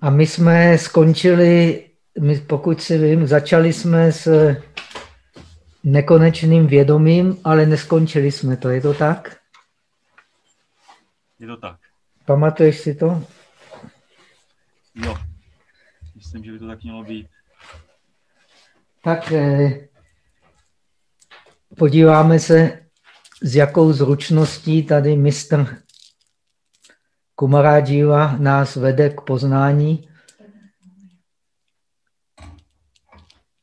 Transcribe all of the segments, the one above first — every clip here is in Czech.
A my jsme skončili, my, pokud si vím, začali jsme s nekonečným vědomím, ale neskončili jsme to. Je to tak? Je to tak. Pamatuješ si to? Jo. Myslím, že by to tak mělo být. Tak eh, podíváme se, s jakou zručností tady mistr Kumaradžíva nás vede k poznání,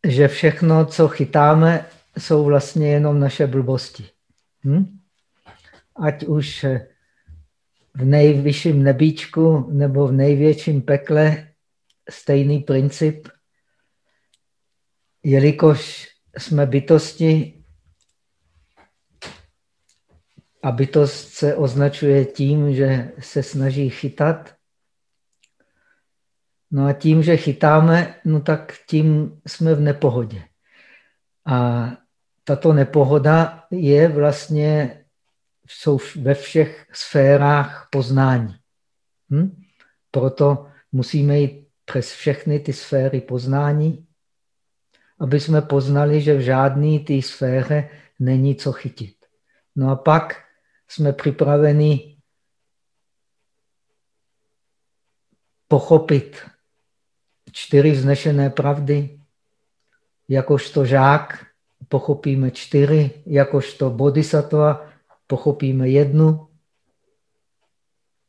že všechno, co chytáme, jsou vlastně jenom naše blbosti. Hm? Ať už v nejvyšším nebíčku nebo v největším pekle stejný princip, jelikož jsme bytosti, a bytost se označuje tím, že se snaží chytat. No a tím, že chytáme, no tak tím jsme v nepohodě. A tato nepohoda je vlastně jsou ve všech sférách poznání. Hm? Proto musíme jít přes všechny ty sféry poznání, aby jsme poznali, že v žádné té sféře není co chytit. No a pak jsme připraveni pochopit čtyři vznešené pravdy. Jakožto žák pochopíme čtyři, jakožto bodhisattva pochopíme jednu.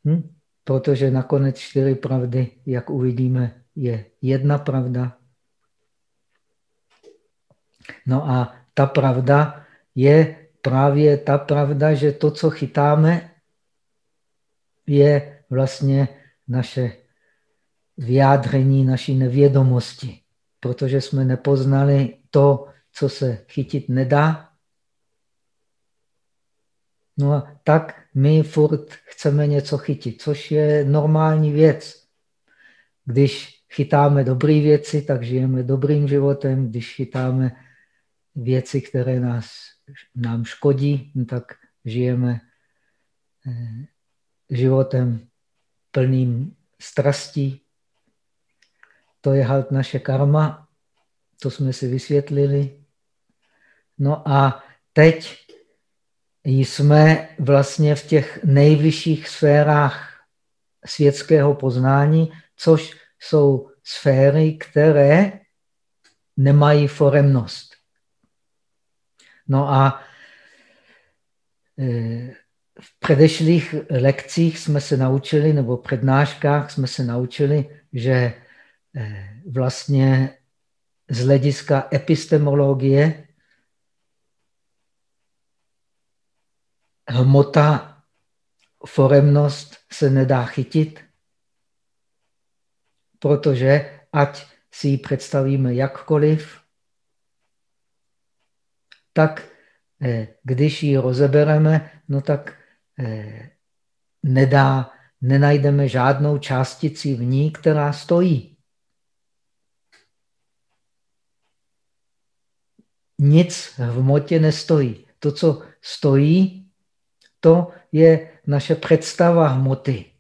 Hm? Protože nakonec čtyři pravdy, jak uvidíme, je jedna pravda. No a ta pravda je právě ta pravda, že to, co chytáme, je vlastně naše vyjádření naší nevědomosti, protože jsme nepoznali to, co se chytit nedá. No a tak my furt chceme něco chytit, což je normální věc. Když chytáme dobré věci, tak žijeme dobrým životem. Když chytáme věci, které nás nám škodí, no tak žijeme eh, životem plným strastí. To je halt naše karma, to jsme si vysvětlili. No a teď jsme vlastně v těch nejvyšších sférách světského poznání, což jsou sféry, které nemají foremnost. No a e, v předešlých lekcích jsme se naučili, nebo přednáškách jsme se naučili, že e, vlastně z hlediska epistemologie hmota, foremnost se nedá chytit, protože ať si ji představíme jakkoliv, tak eh, když ji rozebereme, no tak eh, nedá, nenajdeme žádnou částici v ní, která stojí. Nic v hmotě nestojí. To, co stojí, to je naše představa hmoty.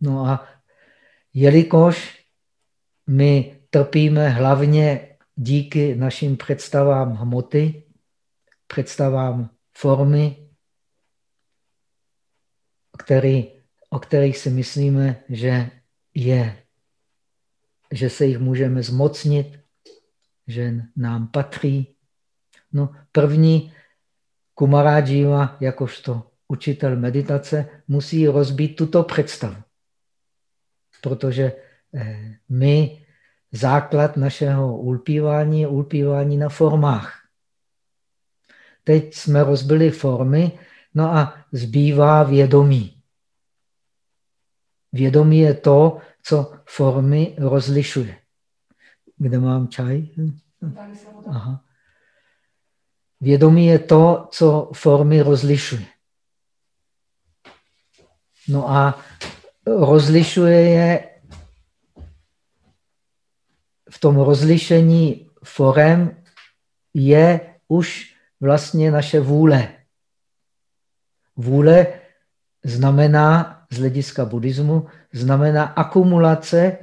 No a jelikož my trpíme hlavně díky našim představám hmoty, představám formy, který, o kterých si myslíme, že je, že se jich můžeme zmocnit, že nám patří. No, první Kumaradžíva, jakožto učitel meditace, musí rozbít tuto představu. Protože eh, my základ našeho ulpívání je ulpívání na formách. Teď jsme rozbili formy, no a zbývá vědomí. Vědomí je to, co formy rozlišuje. Kde mám čaj? Aha. Vědomí je to, co formy rozlišuje. No a rozlišuje je v tom rozlišení forem je už vlastně naše vůle. Vůle znamená z hlediska buddhismu znamená akumulace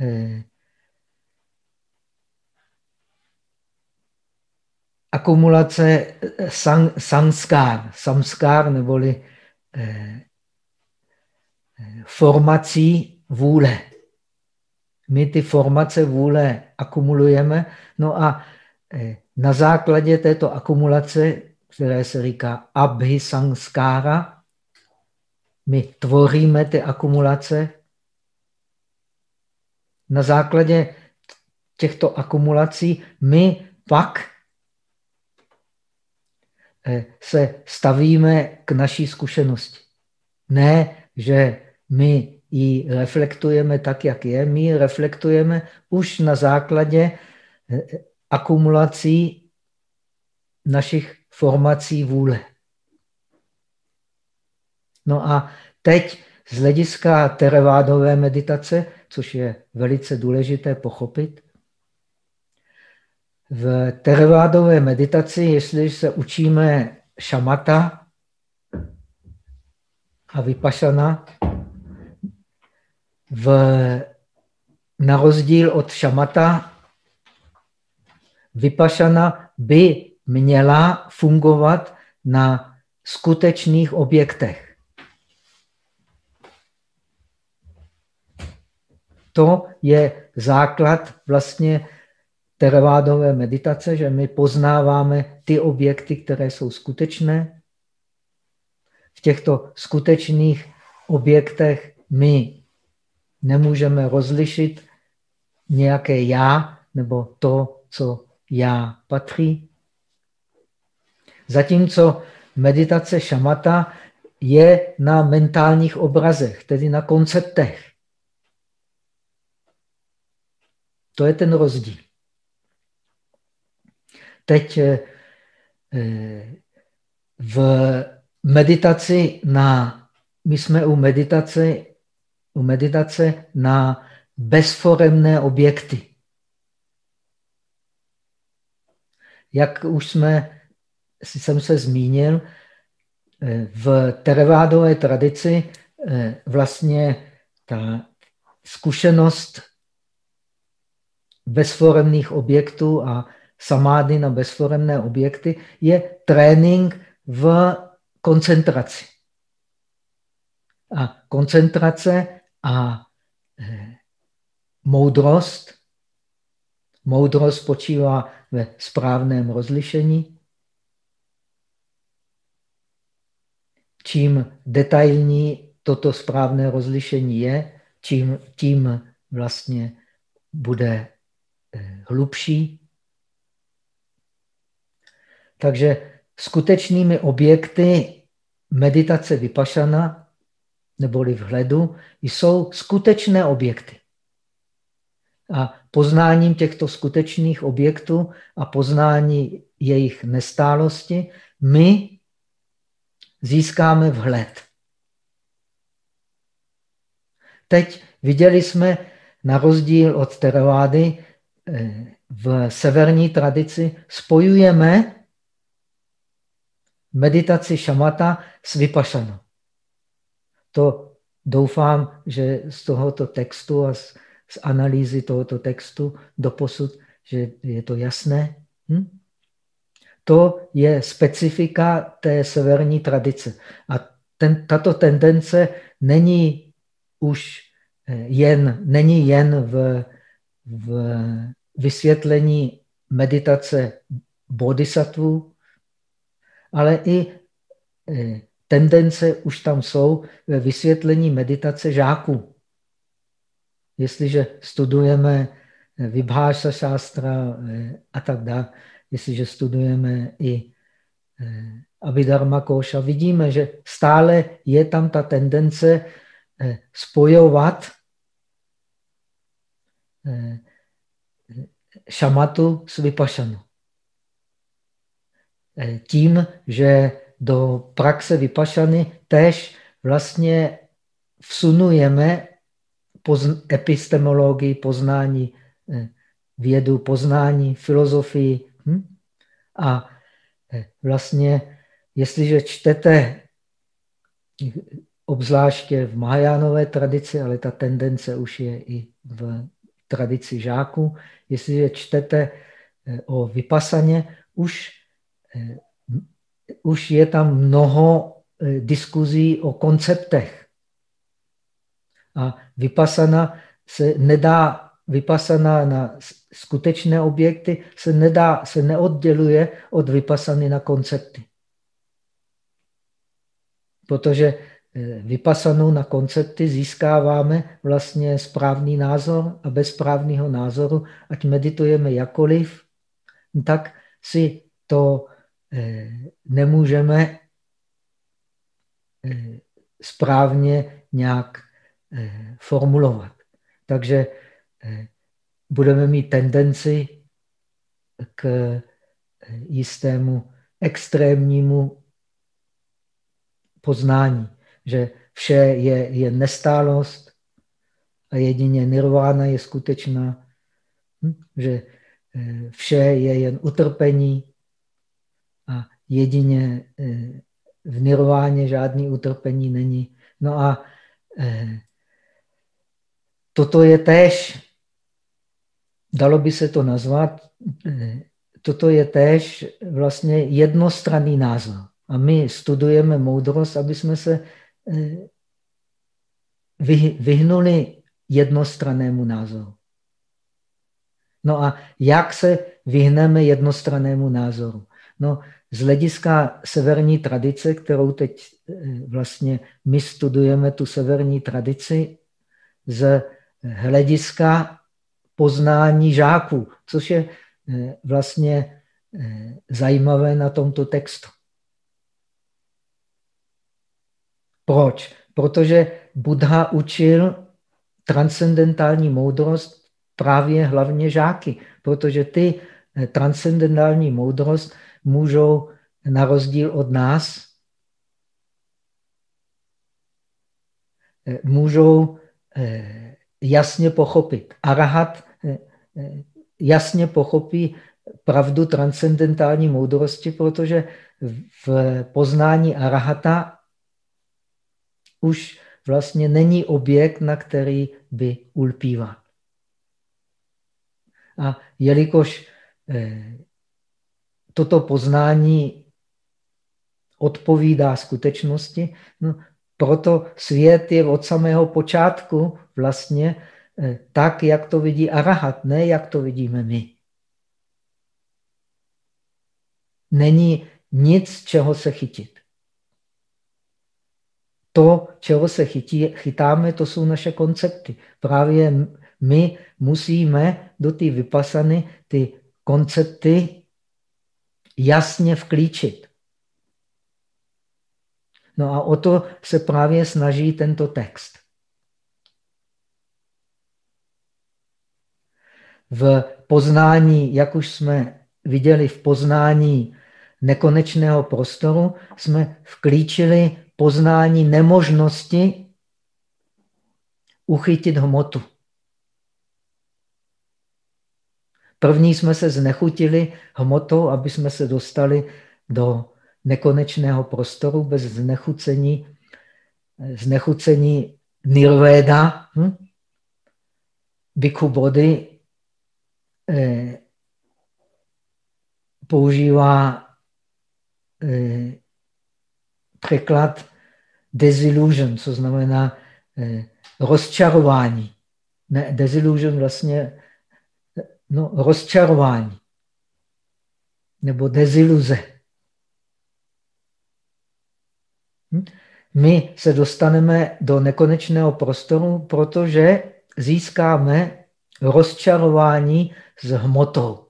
eh, akumulace sang, sanskár, samskár neboli eh, eh, formací vůle. My ty formace vůle akumulujeme, no a eh, na základě této akumulace, které se říká abhisangskára, my tvoříme ty akumulace. Na základě těchto akumulací my pak Eh, se stavíme k naší zkušenosti. Ne, že my ji reflektujeme tak, jak je, my ji reflektujeme už na základě eh, akumulací našich formací vůle. No a teď z hlediska terevádové meditace, což je velice důležité pochopit, v terevádové meditaci, jestli se učíme šamata a vypašana, v, na rozdíl od šamata, vypašana by měla fungovat na skutečných objektech. To je základ vlastně teravádové meditace, že my poznáváme ty objekty, které jsou skutečné. V těchto skutečných objektech my nemůžeme rozlišit nějaké já nebo to, co já patří. Zatímco meditace šamata je na mentálních obrazech, tedy na konceptech. To je ten rozdíl. Teď eh, eh, v meditaci na, my jsme u meditace, meditace na bezforemné objekty. Jak už jsme, jsem se zmínil, eh, v terevádové tradici vlastně ta zkušenost bezforemných objektů a samády na bezforemné objekty, je trénink v koncentraci. A koncentrace a eh, moudrost, moudrost spočívá ve správném rozlišení. Čím detailní toto správné rozlišení je, čím, tím vlastně bude eh, hlubší takže skutečnými objekty meditace vypašana, neboli vhledu, jsou skutečné objekty. A poznáním těchto skutečných objektů a poznání jejich nestálosti my získáme vhled. Teď viděli jsme na rozdíl od teravády eh, v severní tradici spojujeme meditaci šamata s vypašanou. To doufám, že z tohoto textu a z, z analýzy tohoto textu doposud, že je to jasné. Hm? To je specifika té severní tradice. A ten, tato tendence není už eh, jen, není jen v, v vysvětlení meditace bodhisattva, ale i e, tendence už tam jsou ve vysvětlení meditace žáků. Jestliže studujeme Vibháša šástra e, a tak dále, jestliže studujeme i Abhidharma Koša, vidíme, že stále je tam ta tendence spojovat šamatu s vypašanou. Eh, tím, že do praxe vypašany tež vlastně vsunujeme epistemologii, poznání eh, vědu, poznání, filozofii. Hm? A eh, vlastně, jestliže čtete obzvláště v Mahajánové tradici, ale ta tendence už je i v tradici žáků. Jestliže čtete eh, o vypasaně, už, už je tam mnoho eh, diskuzí o konceptech. A vypasana se nedá, vypasana na skutečné objekty se, nedá, se neodděluje od vypasany na koncepty. Protože Eh, vypasanou na koncepty získáváme vlastně správný názor a bez správného názoru, ať meditujeme jakoliv, tak si to nemůžeme eh, správně nějak formulovat. Takže budeme mít tendenci k jistému extrémnímu poznání že vše je, je nestálost a jedině nirvána je skutečná, hm? že eh, vše je jen utrpení jedině eh, v nirváně žádný utrpení není. No a eh, toto je též, dalo by se to nazvat, toto je též vlastně jednostranný názor. A my studujeme moudrost, aby jsme se Eh, vyhnuli jednostrannému názoru. No a jak se vyhneme jednostrannému názoru? No, z hlediska severní tradice, kterou teď eh, vlastně my studujeme, tu severní tradici, z hlediska poznání žáků, což je eh, vlastně zajímavé na tomto textu. Proč? Protože Buddha učil transcendentální moudrost právě hlavně žáky, protože ty eh, transcendentální moudrost můžou na rozdíl od nás eh, můžou eh, jasně pochopit. Arahat jasně pochopí pravdu transcendentální moudrosti, protože v poznání arahata už vlastně není objekt, na který by ulpíval. A jelikož eh, toto poznání odpovídá skutečnosti, no, proto svět je od samého počátku vlastně eh, tak, jak to vidí arahat, ne jak to vidíme my. Není nic, čeho se chytit to, čeho se chytí, chytáme, to jsou naše koncepty. Právě my musíme do té vypasany ty koncepty jasně vklíčit. No a o to se právě snaží tento text. V poznání, jak už jsme viděli v poznání nekonečného prostoru, jsme vklíčili poznání nemožnosti uchytit hmotu. První jsme se znechutili hmotou, aby jsme se dostali do nekonečného prostoru bez znechucení, znechucení nirvéda. Hm? Bhikkhu Bodhi eh, používá eh, překlad desillusion, co znamená eh, rozčarování. Ne, desillusion vlastně, no, rozčarování. Nebo deziluze. Hm? My se dostaneme do nekonečného prostoru, protože získáme rozčarování s hmotou.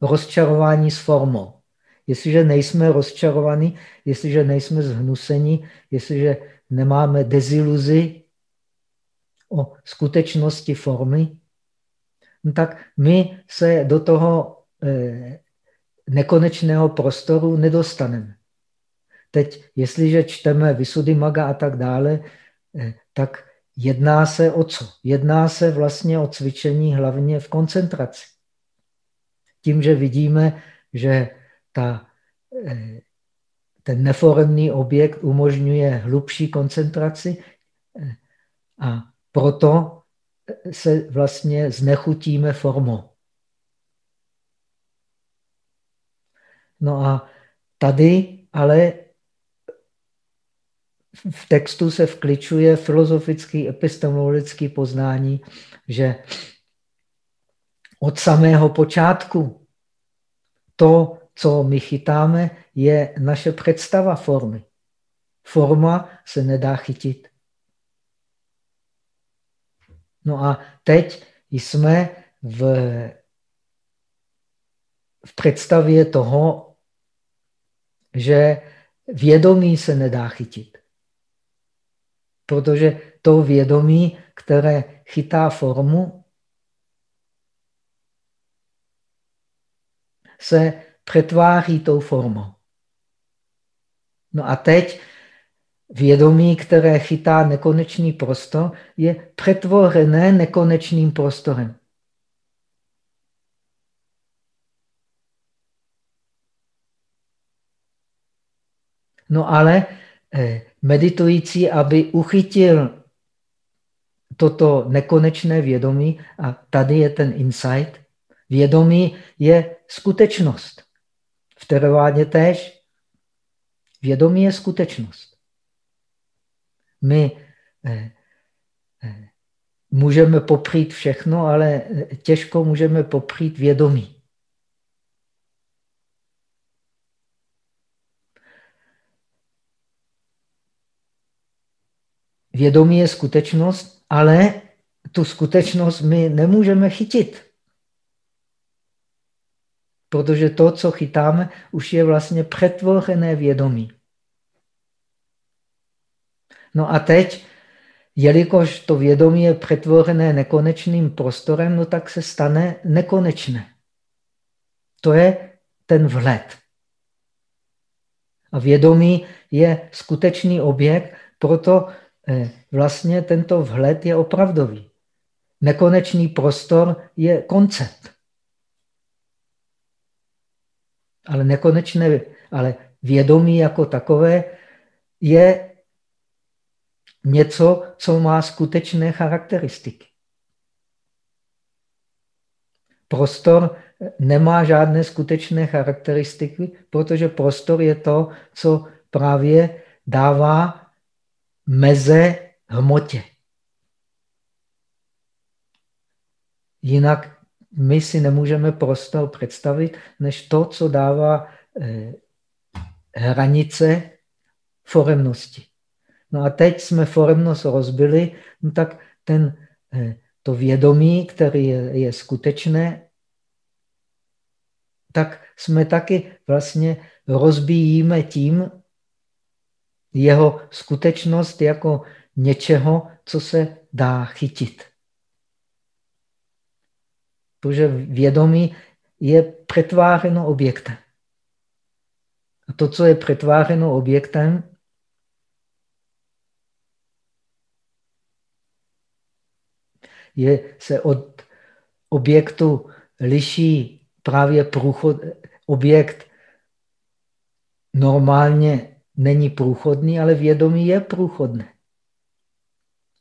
Rozčarování s formou. Jestliže nejsme rozčarovaní, jestliže nejsme zhnuseni, jestliže nemáme deziluzi o skutečnosti formy, tak my se do toho eh, nekonečného prostoru nedostaneme. Teď, jestliže čteme Maga a tak dále, eh, tak jedná se o co? Jedná se vlastně o cvičení hlavně v koncentraci. Tím, že vidíme, že ta eh, ten neforemný objekt umožňuje hlubší koncentraci a proto se vlastně znechutíme formou. No a tady ale v textu se vkličuje filozofický, epistemologický poznání, že od samého počátku to, co my chytáme, je naše představa formy. Forma se nedá chytit. No a teď jsme v, v představě toho, že vědomí se nedá chytit. Protože to vědomí, které chytá formu, se přetváří tou formou. No a teď vědomí, které chytá nekonečný prostor, je přetvorené nekonečným prostorem. No ale eh, meditující, aby uchytil toto nekonečné vědomí, a tady je ten insight, vědomí je skutečnost. V teravádě též vědomí je skutečnost. My eh, eh, můžeme poprít všechno, ale těžko můžeme poprít vědomí. Vědomí je skutečnost, ale tu skutečnost my nemůžeme chytit. Protože to, co chytáme, už je vlastně přetvořené vědomí. No a teď, jelikož to vědomí je přetvořené nekonečným prostorem, no tak se stane nekonečné. To je ten vhled. A vědomí je skutečný objekt, proto Eh, vlastně tento vhled je opravdový. Nekonečný prostor je koncept. Ale nekonečné, ale vědomí jako takové je něco, co má skutečné charakteristiky. Prostor nemá žádné skutečné charakteristiky, protože prostor je to, co právě dává meze hmotě. Jinak my si nemůžeme prostor představit, než to, co dává eh, hranice foremnosti. No a teď jsme foremnost rozbili, no tak ten, eh, to vědomí, které je, je skutečné, tak jsme taky vlastně rozbíjíme tím, jeho skutečnost jako něčeho, co se dá chytit. Protože vědomí je přetvářeno objektem. A to, co je přetvářeno objektem, je, se od objektu liší právě průchod, objekt normálně není průchodný, ale vědomí je průchodné.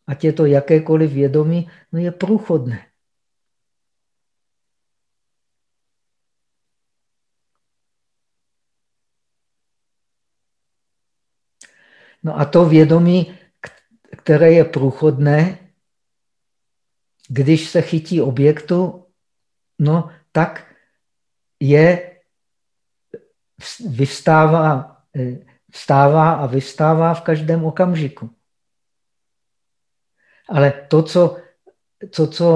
Ať je to jakékoliv vědomí, no je průchodné. No a to vědomí, které je průchodné, když se chytí objektu, no tak je, vyvstává eh, vstává a vystává v každém okamžiku. Ale to, co, to, co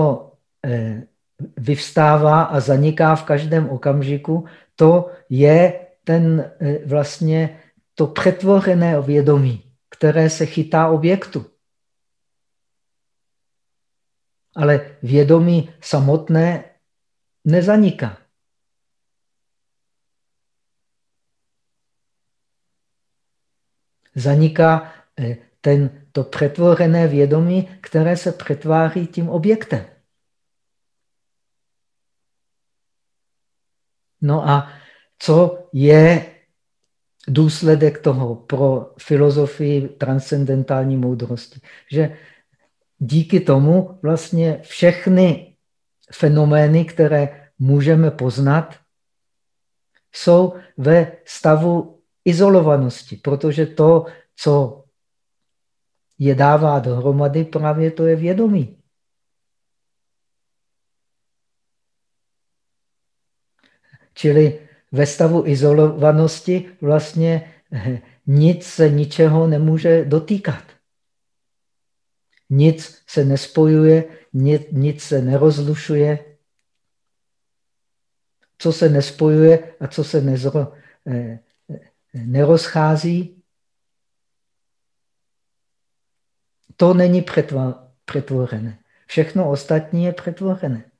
eh, vyvstává a zaniká v každém okamžiku, to je ten eh, vlastně to přetvořené vědomí, které se chytá objektu. Ale vědomí samotné nezaniká. zaniká eh, ten, to přetvořené vědomí, které se přetváří tím objektem. No a co je důsledek toho pro filozofii transcendentální moudrosti. Že díky tomu vlastně všechny fenomény, které můžeme poznat, jsou ve stavu izolovanosti, protože to, co je dává dohromady, právě to je vědomí. Čili ve stavu izolovanosti vlastně nic se ničeho nemůže dotýkat. Nic se nespojuje, nic, nic se nerozlušuje. Co se nespojuje a co se nezro, eh, nerozchází, to není přetvorené. Všechno ostatní je přetvorené.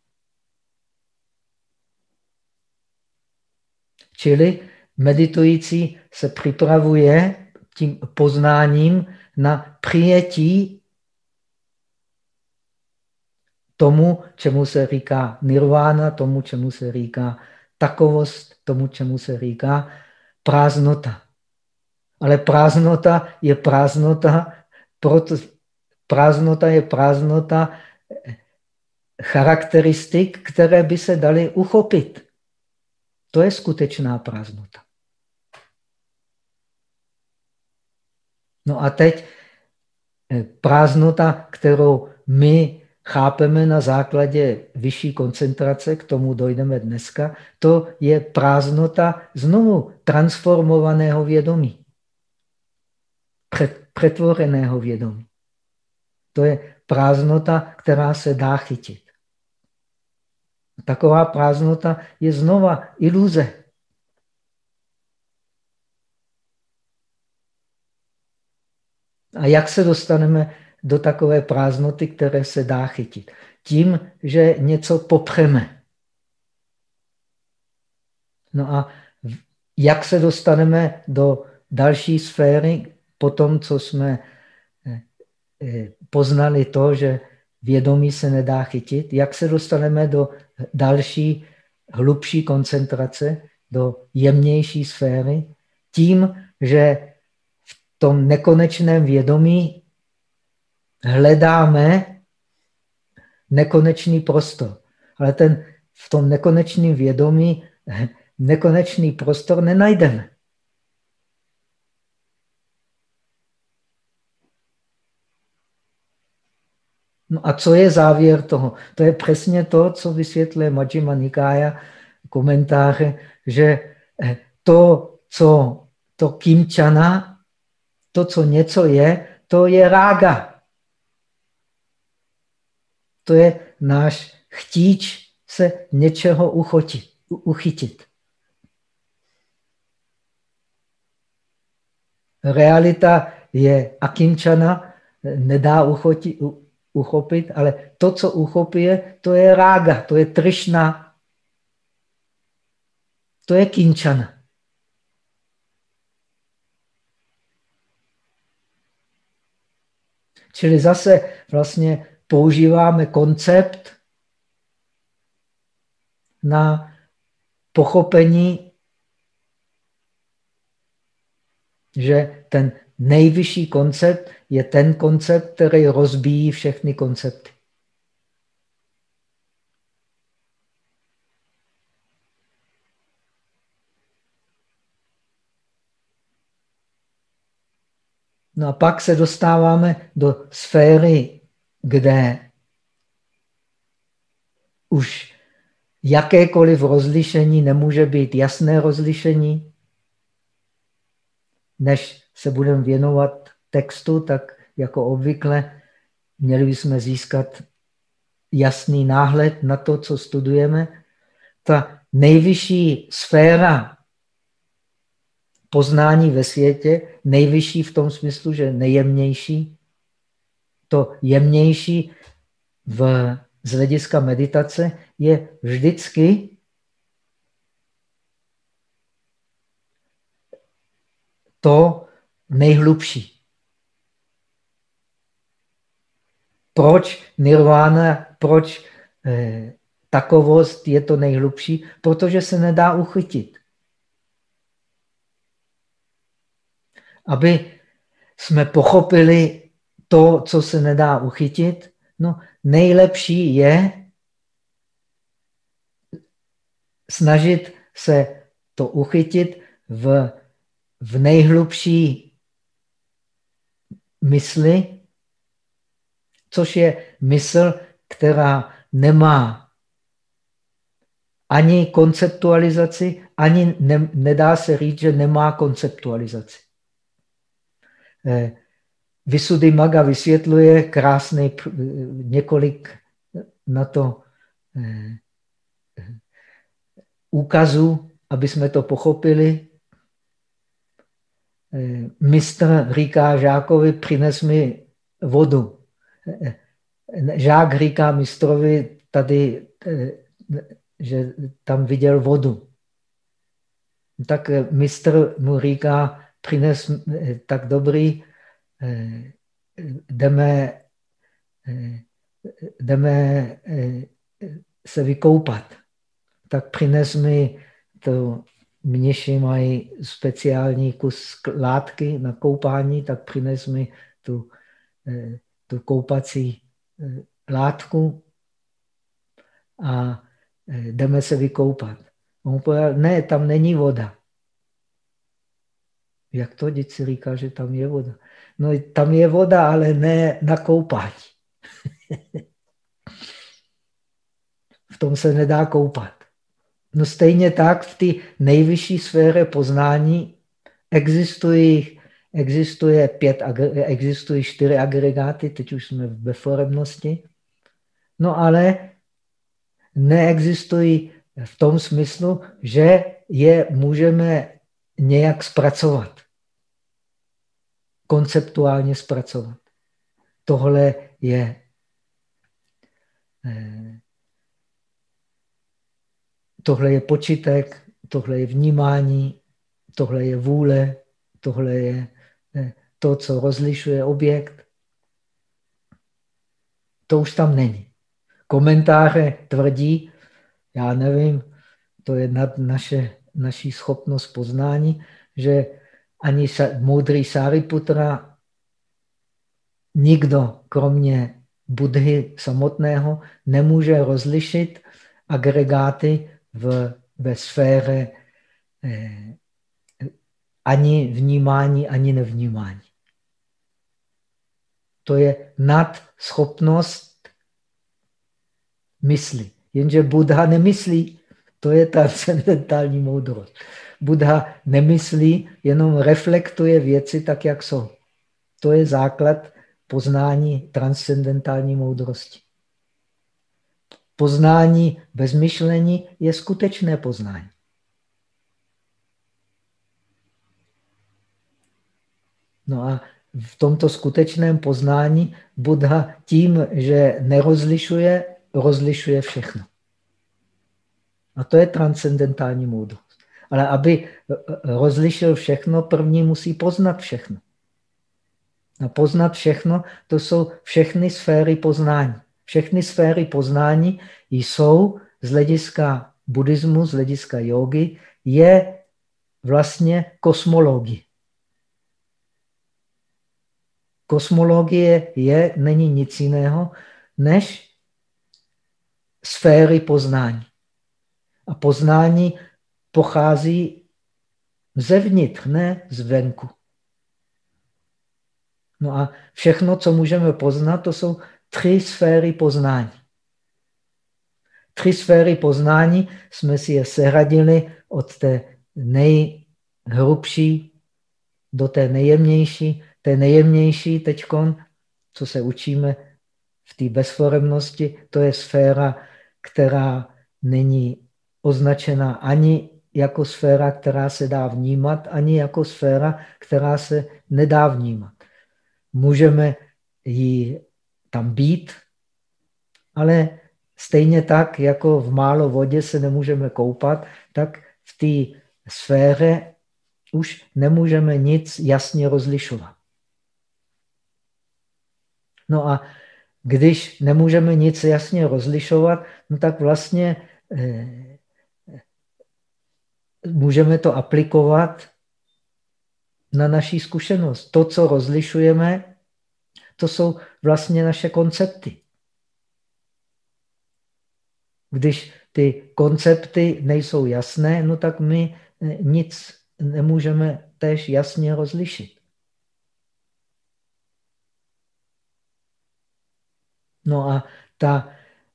Čili meditující se připravuje tím poznáním na přijetí tomu, čemu se říká nirvana, tomu, čemu se říká takovost, tomu, čemu se říká prázdnota. Ale prázdnota je prázdnota, proto prázdnota je prázdnota charakteristik, které by se daly uchopit. To je skutečná prázdnota. No a teď eh, prázdnota, kterou my chápeme na základě vyšší koncentrace, k tomu dojdeme dneska, to je prázdnota znovu transformovaného vědomí. Přetvoreného vědomí. To je prázdnota, která se dá chytit. Taková prázdnota je znova iluze. A jak se dostaneme do takové prázdnoty, které se dá chytit? Tím, že něco popřeme. No a jak se dostaneme do další sféry po tom, co jsme eh, eh, poznali to, že vědomí se nedá chytit? Jak se dostaneme do další hlubší koncentrace do jemnější sféry tím, že v tom nekonečném vědomí hledáme nekonečný prostor. Ale ten, v tom nekonečném vědomí nekonečný prostor nenajdeme. No a co je závěr toho? To je přesně to, co vysvětluje Majjima Nikaya komentáře, že eh, to, co to kimčana, to, co něco je, to je rága. To je náš chtíč se něčeho uchotit, uchytit. Realita je akinčana, nedá uchotit, uchopit, ale to, co uchopí, to je rága, to je trišna, to je kinčana. Čili zase vlastně používáme koncept na pochopení, že ten nejvyšší koncept je ten koncept, který rozbíjí všechny koncepty. No a pak se dostáváme do sféry, kde už jakékoliv rozlišení nemůže být jasné rozlišení, než se budeme věnovat textu, tak jako obvykle měli bychom získat jasný náhled na to, co studujeme. Ta nejvyšší sféra poznání ve světě, nejvyšší v tom smyslu, že nejjemnější, to jemnější v, z hlediska meditace je vždycky to nejhlubší. Proč nirvana, proč eh, takovost je to nejhlubší? Protože se nedá uchytit. aby jsme pochopili to, co se nedá uchytit, no nejlepší je snažit se to uchytit v, v nejhlubší mysli, což je mysl, která nemá ani konceptualizaci, ani ne, nedá se říct, že nemá konceptualizaci. Eh, Vysudy Maga vysvětluje krásný několik na to eh, úkazů, aby jsme to pochopili. Eh, mistr říká žákovi, přines mi vodu. Žák říká mistrovi tady, že tam viděl vodu. Tak mistr mu říká, přines tak dobrý, Eh, jdeme, eh, jdeme eh, se vykoupat, tak přines mi to, mniši mají speciální kus látky na koupání, tak přines mi tu, tu koupací látku a jdeme se vykoupat. On povedal, ne, tam není voda. Jak to děti říká, že tam je voda? No tam je voda, ale ne na koupání. v tom se nedá koupat. No stejně tak v té nejvyšší sféře poznání existují, existuje, pět, existují čtyři agregáty, teď už jsme v beforemnosti. No ale neexistují v tom smyslu, že je můžeme nějak zpracovat konceptuálně zpracovat. Tohle je eh, tohle je počitek, tohle je vnímání, tohle je vůle, tohle je eh, to, co rozlišuje objekt. To už tam není. Komentáře tvrdí, já nevím, to je nad naše, naší schopnost poznání, že ani moudrý Sariputra, nikdo kromě Budhy samotného nemůže rozlišit agregáty v, ve sféře eh, ani vnímání, ani nevnímání. To je nad schopnost mysli. Jenže Buddha nemyslí. To je transcendentální moudrost. Buddha nemyslí, jenom reflektuje věci tak, jak jsou. To je základ poznání transcendentální moudrosti. Poznání bez myšlení je skutečné poznání. No a v tomto skutečném poznání Buddha tím, že nerozlišuje, rozlišuje všechno. A to je transcendentální moudrost. Ale aby eh, eh, rozlišil všechno, první musí poznat všechno. A poznat všechno, to jsou všechny sféry poznání. Všechny sféry poznání jsou z hlediska buddhismu, z hlediska jogy, je vlastně kosmologie. Kosmologie je, není nic jiného, než sféry poznání. A poznání pochází zevnitř, ne zvenku. No a všechno, co můžeme poznat, to jsou tři sféry poznání. Tři sféry poznání jsme si je sehradili od té nejhrubší do té nejjemnější. Té nejjemnější teď, co se učíme v té bezforemnosti, to je sféra, která není označena ani jako sféra, která se dá vnímat, ani jako sféra, která se nedá vnímat. Můžeme jí tam být, ale stejně tak, jako v málo vodě se nemůžeme koupat, tak v té sféře už nemůžeme nic jasně rozlišovat. No a když nemůžeme nic jasně rozlišovat, no tak vlastně eh, můžeme to aplikovat na naší zkušenost. To, co rozlišujeme, to jsou vlastně naše koncepty. Když ty koncepty nejsou jasné, no tak my eh, nic nemůžeme tež jasně rozlišit. No a ta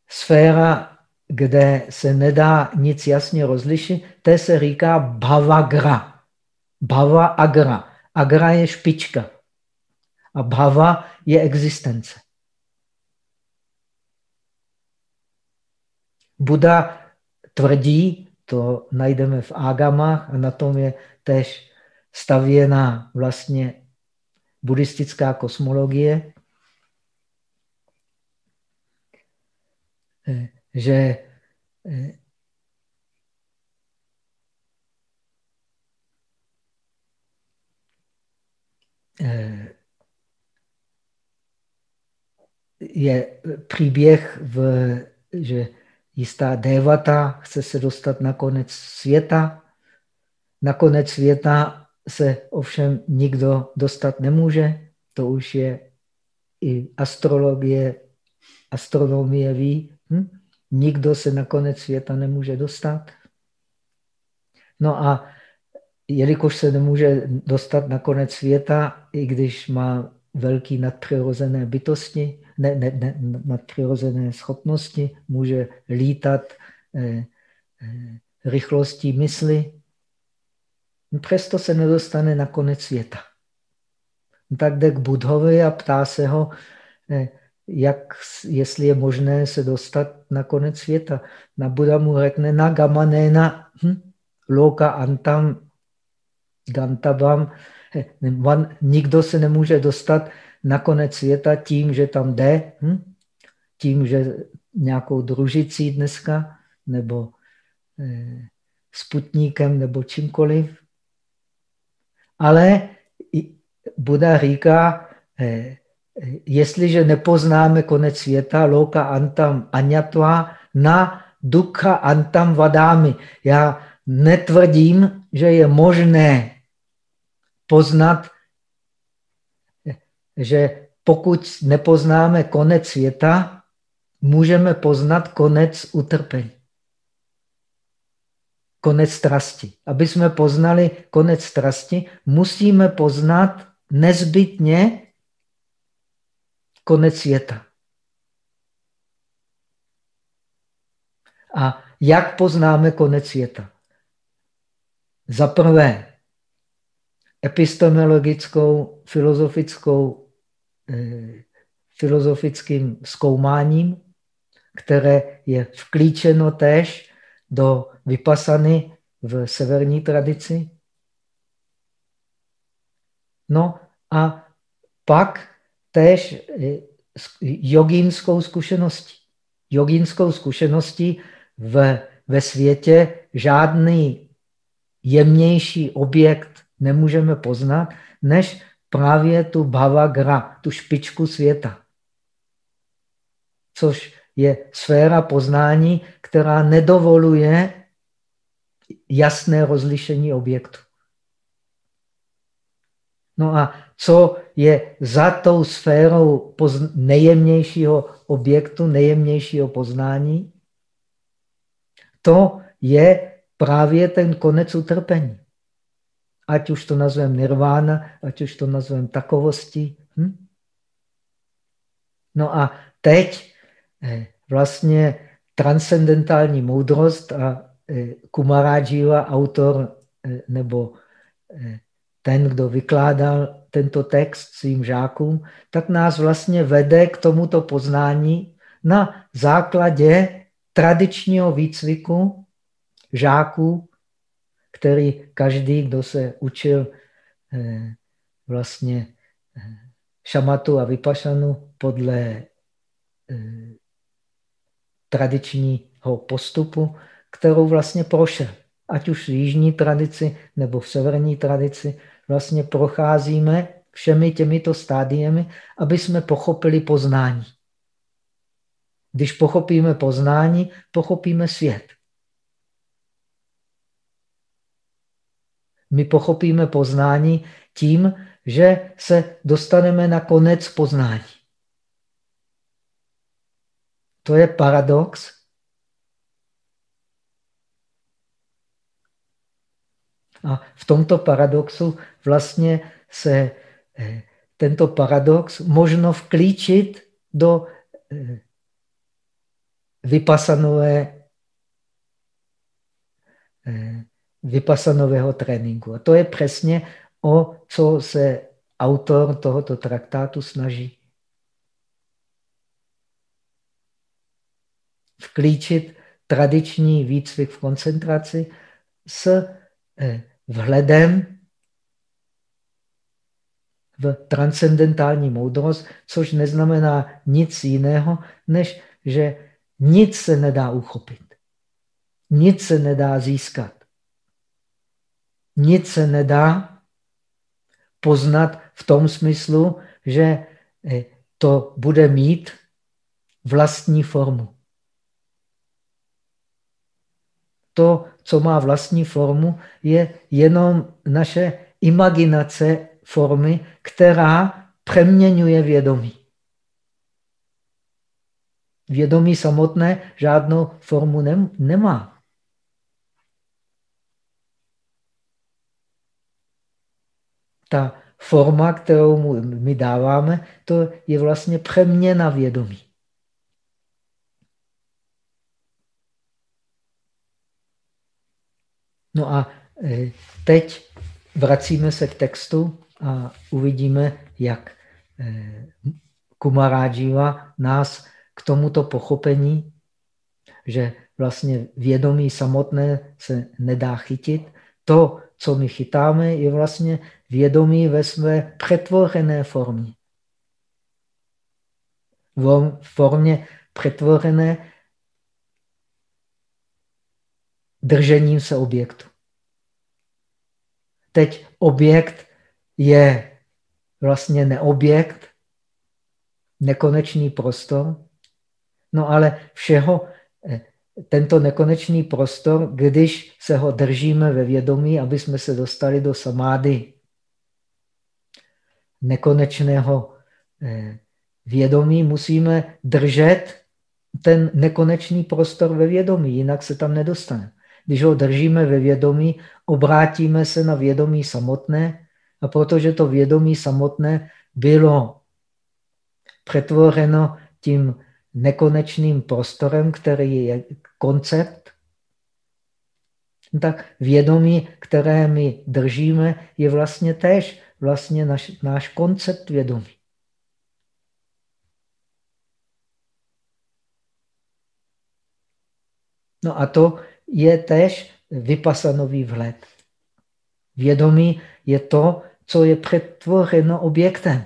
sféra, kde se nedá nic jasně rozlišit, té se říká bhavagra. Bhava agra. Agra je špička. A bhava je existence. Buda tvrdí, to najdeme v Agamách a na tom je tež stavěná vlastně buddhistická kosmologie, eh, že eh, je příběh, v, že jistá devata chce se dostat na konec světa. Na konec světa se ovšem nikdo dostat nemůže. To už je i astrologie, astronomie ví. Nikdo se na konec světa nemůže dostat. No a jelikož se nemůže dostat na konec světa, i když má velký nadpřirozené bytosti, ne, ne, ne, nadpřirozené schopnosti, může lítat eh, eh, rychlostí mysli, přesto se nedostane na konec světa. Tak jde k Budhovi a ptá se ho, eh, jak, jestli je možné se dostat na konec světa. Na Buddha mu řekne, na gamanéna hm, loka antam gantabam. Eh, nikdo se nemůže dostat na konec světa tím, že tam jde, hm? tím, že nějakou družicí dneska, nebo eh, sputníkem, nebo čímkoliv. Ale Buda říká, eh, jestliže nepoznáme konec světa, loka antam anyatva, na dukha antam vadámi. Já netvrdím, že je možné poznat že pokud nepoznáme konec světa, můžeme poznat konec utrpení. Konec strasti. Aby jsme poznali konec strasti, musíme poznat nezbytně konec světa. A jak poznáme konec světa? Za prvé, epistemologickou, filozofickou Eh, filozofickým zkoumáním, které je vklíčeno též do vypasany v severní tradici. No a pak též eh, jogínskou zkušeností. Jogínskou zkušeností v, ve světě žádný jemnější objekt nemůžeme poznat, než právě tu bhavagra, tu špičku světa. Což je sféra poznání, která nedovoluje jasné rozlišení objektu. No a co je za tou sférou nejjemnějšího objektu, nejjemnějšího poznání? To je právě ten konec utrpení. Ať už to nazveme nirvána, ať už to nazveme takovosti. Hm? No a teď eh, vlastně transcendentální moudrost a eh, Kumarajiva, autor eh, nebo ten, kdo vykládal tento text svým žákům, tak nás vlastně vede k tomuto poznání na základě tradičního výcviku žáků který každý, kdo se učil eh, vlastně eh, šamatu a vypašanu podle eh, tradičního postupu, kterou vlastně prošel. Ať už v jižní tradici nebo v severní tradici, vlastně procházíme všemi těmito stádiemi, aby jsme pochopili poznání. Když pochopíme poznání, pochopíme svět. my pochopíme poznání tím, že se dostaneme na konec poznání. To je paradox. A v tomto paradoxu vlastně se eh, tento paradox možno vklíčit do eh, vypasanové, eh, vypasanového tréninku. A to je přesně o co se autor tohoto traktátu snaží. Vklíčit tradiční výcvik v koncentraci s vhledem v transcendentální moudrost, což neznamená nic jiného, než že nic se nedá uchopit. Nic se nedá získat. Nic se nedá poznat v tom smyslu, že eh, to bude mít vlastní formu. To, co má vlastní formu, je jenom naše imaginace formy, která přeměňuje vědomí. Vědomí samotné žádnou formu nemá. ta forma, kterou mu my dáváme, to je vlastně přeměna vědomí. No a e, teď vracíme se k textu a uvidíme, jak e, Kumaráživa nás k tomuto pochopení, že vlastně vědomí samotné se nedá chytit. To, co my chytáme, je vlastně vědomí ve své přetvořené formě. V formě přetvořené držením se objektu. Teď objekt je vlastně neobjekt, nekonečný prostor, no ale všeho eh, tento nekonečný prostor, když se ho držíme ve vědomí, aby jsme se dostali do samády, nekonečného eh, vědomí, musíme držet ten nekonečný prostor ve vědomí, jinak se tam nedostane. Když ho držíme ve vědomí, obrátíme se na vědomí samotné a protože to vědomí samotné bylo přetvořeno tím nekonečným prostorem, který je koncept, tak vědomí, které my držíme, je vlastně též vlastně naš, náš koncept vědomí. No a to je též vypasanový vhled. Vědomí je to, co je přetvořeno objektem.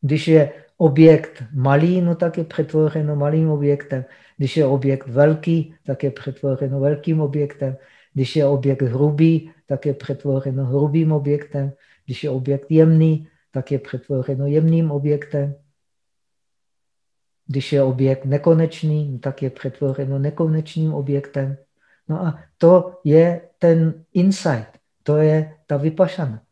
Když je objekt malý, no tak je přetvořeno malým objektem. Když je objekt velký, tak je přetvořeno velkým objektem. Když je objekt hrubý, tak je přetvořeno hrubým objektem. Když je objekt jemný, tak je přetvořeno jemným objektem. Když je objekt nekonečný, tak je přetvořeno nekonečným objektem. No a to je ten insight, to je ta vypašana.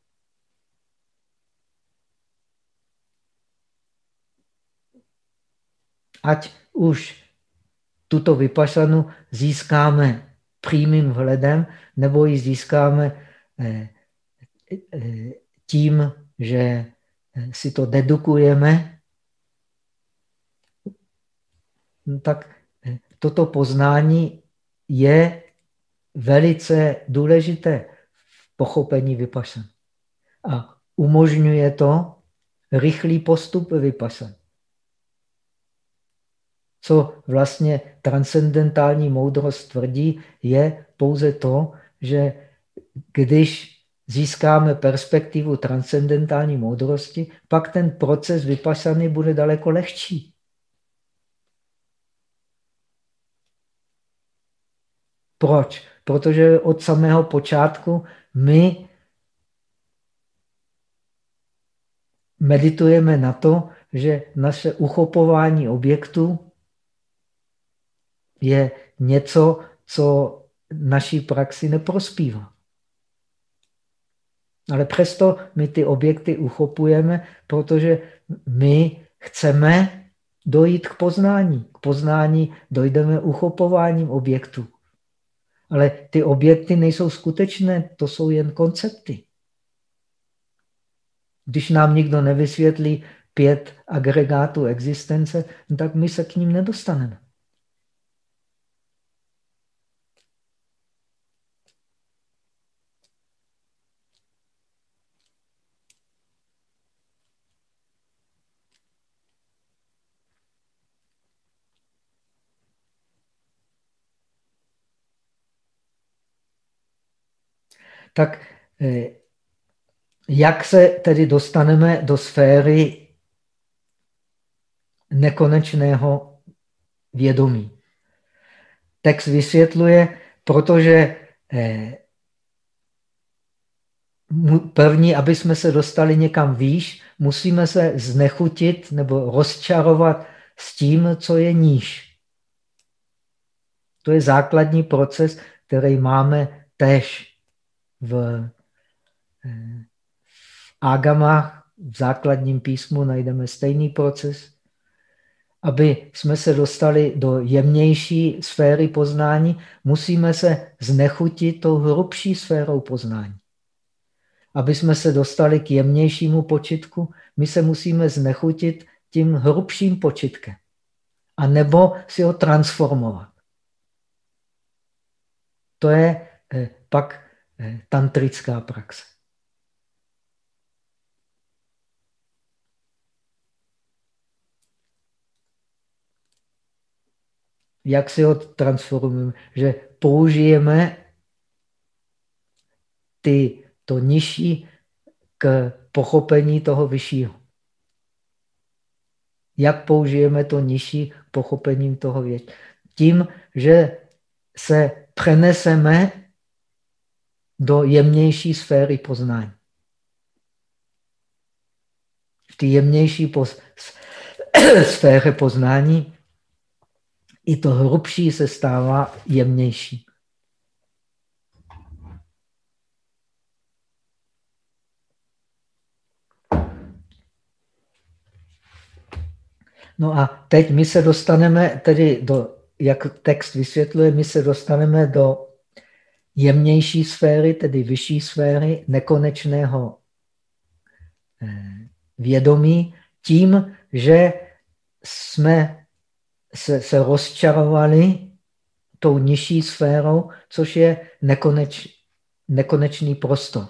Ať už tuto vypašanu získáme přímým vhledem, nebo ji získáme eh, eh, tím, že eh, si to dedukujeme, no tak eh, toto poznání je velice důležité v pochopení vypašan. A umožňuje to rychlý postup vypašan. Co vlastně transcendentální moudrost tvrdí, je pouze to, že když získáme perspektivu transcendentální moudrosti, pak ten proces vypasany bude daleko lehčí. Proč? Protože od samého počátku my meditujeme na to, že naše uchopování objektu je něco, co naší praxi neprospívá. Ale přesto my ty objekty uchopujeme, protože my chceme dojít k poznání. K poznání dojdeme uchopováním objektů. Ale ty objekty nejsou skutečné, to jsou jen koncepty. Když nám nikdo nevysvětlí pět agregátů existence, tak my se k ním nedostaneme. Tak eh, jak se tedy dostaneme do sféry nekonečného vědomí? Text vysvětluje, protože eh, první, aby jsme se dostali někam výš, musíme se znechutit nebo rozčarovat s tím, co je níž. To je základní proces, který máme tež v, eh, v v základním písmu najdeme stejný proces. Aby jsme se dostali do jemnější sféry poznání, musíme se znechutit tou hrubší sférou poznání. Aby jsme se dostali k jemnějšímu počitku, my se musíme znechutit tím hrubším počitkem. A nebo si ho transformovat. To je eh, pak tantrická praxe. Jak si ho transformujeme? Že použijeme ty, to nižší k pochopení toho vyššího. Jak použijeme to nižší pochopením toho většího? Tím, že se přeneseme do jemnější sféry poznání. V té jemnější poz... sféře poznání i to hrubší se stává jemnější. No a teď my se dostaneme tedy do, jak text vysvětluje, my se dostaneme do jemnější sféry, tedy vyšší sféry nekonečného eh, vědomí, tím, že jsme se, se rozčarovali tou nižší sférou, což je nekoneč, nekonečný prostor.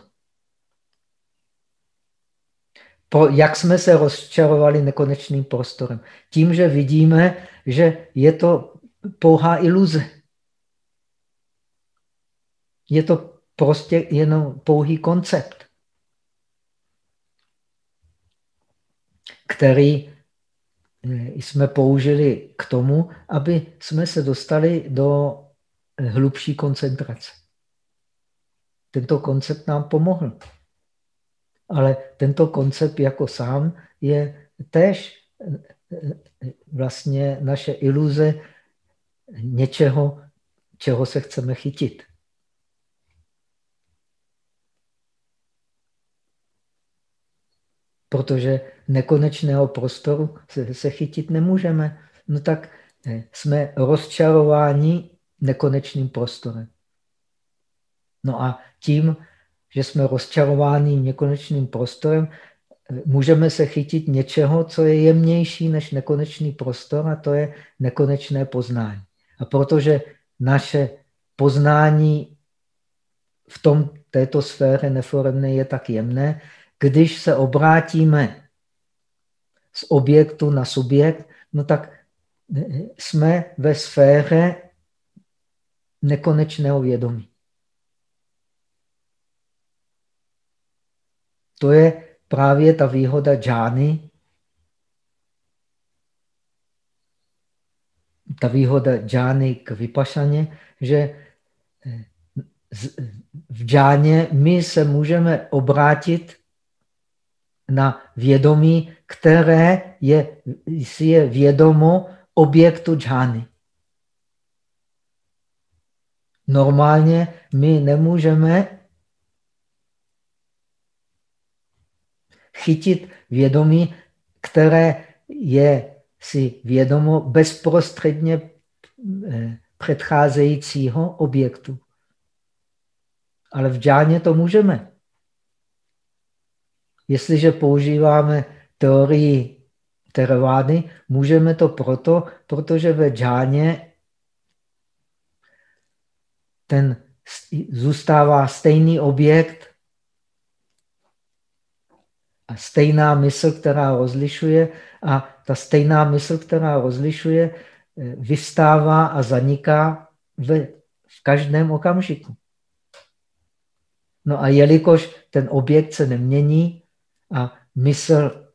Po, jak jsme se rozčarovali nekonečným prostorem? Tím, že vidíme, že je to pouhá iluze. Je to prostě jenom pouhý koncept, který eh, jsme použili k tomu, aby jsme se dostali do hlubší koncentrace. Tento koncept nám pomohl. Ale tento koncept jako sám je též eh, vlastně naše iluze něčeho, čeho se chceme chytit. Protože nekonečného prostoru se, se chytit nemůžeme. No tak eh, jsme rozčarováni nekonečným prostorem. No a tím, že jsme rozčarováni nekonečným prostorem, eh, můžeme se chytit něčeho, co je jemnější než nekonečný prostor a to je nekonečné poznání. A protože naše poznání v tom, této sféře neforemné je tak jemné, když se obrátíme z objektu na subjekt, no tak jsme ve sféře nekonečného vědomí. To je právě ta výhoda džány, ta výhoda džány k vypašaně, že v džáně my se můžeme obrátit na vědomí, které je, si je vědomo objektu džány. Normálně my nemůžeme chytit vědomí, které je si vědomo bezprostředně eh, předcházejícího objektu. Ale v džáně to můžeme. Jestliže používáme teorii teravády, můžeme to proto, protože ve džáně ten zůstává stejný objekt a stejná mysl, která rozlišuje a ta stejná mysl, která rozlišuje, eh, vystává a zaniká v, v každém okamžiku. No a jelikož ten objekt se nemění a mysl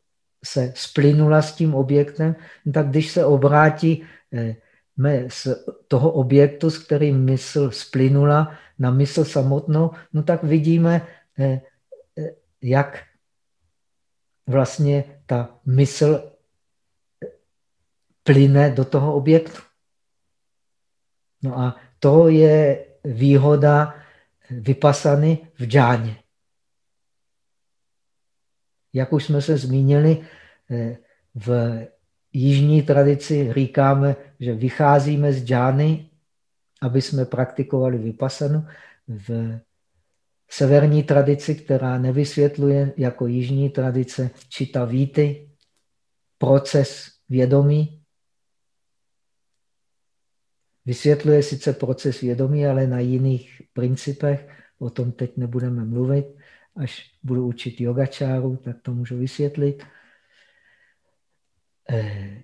se splynula s tím objektem, no tak když se obrátí eh, z toho objektu, s kterým mysl splynula, na mysl samotnou, no tak vidíme, eh, eh, jak vlastně ta mysl plyne do toho objektu. No a to je výhoda vypasany v džáně. Jak už jsme se zmínili, eh, v jižní tradici říkáme, že vycházíme z džány, aby jsme praktikovali vypasanu. V severní tradici, která nevysvětluje jako jižní tradice čita víty, proces vědomí, vysvětluje sice proces vědomí, ale na jiných principech, o tom teď nebudeme mluvit, až budu učit yogačáru, tak to můžu vysvětlit. Eh,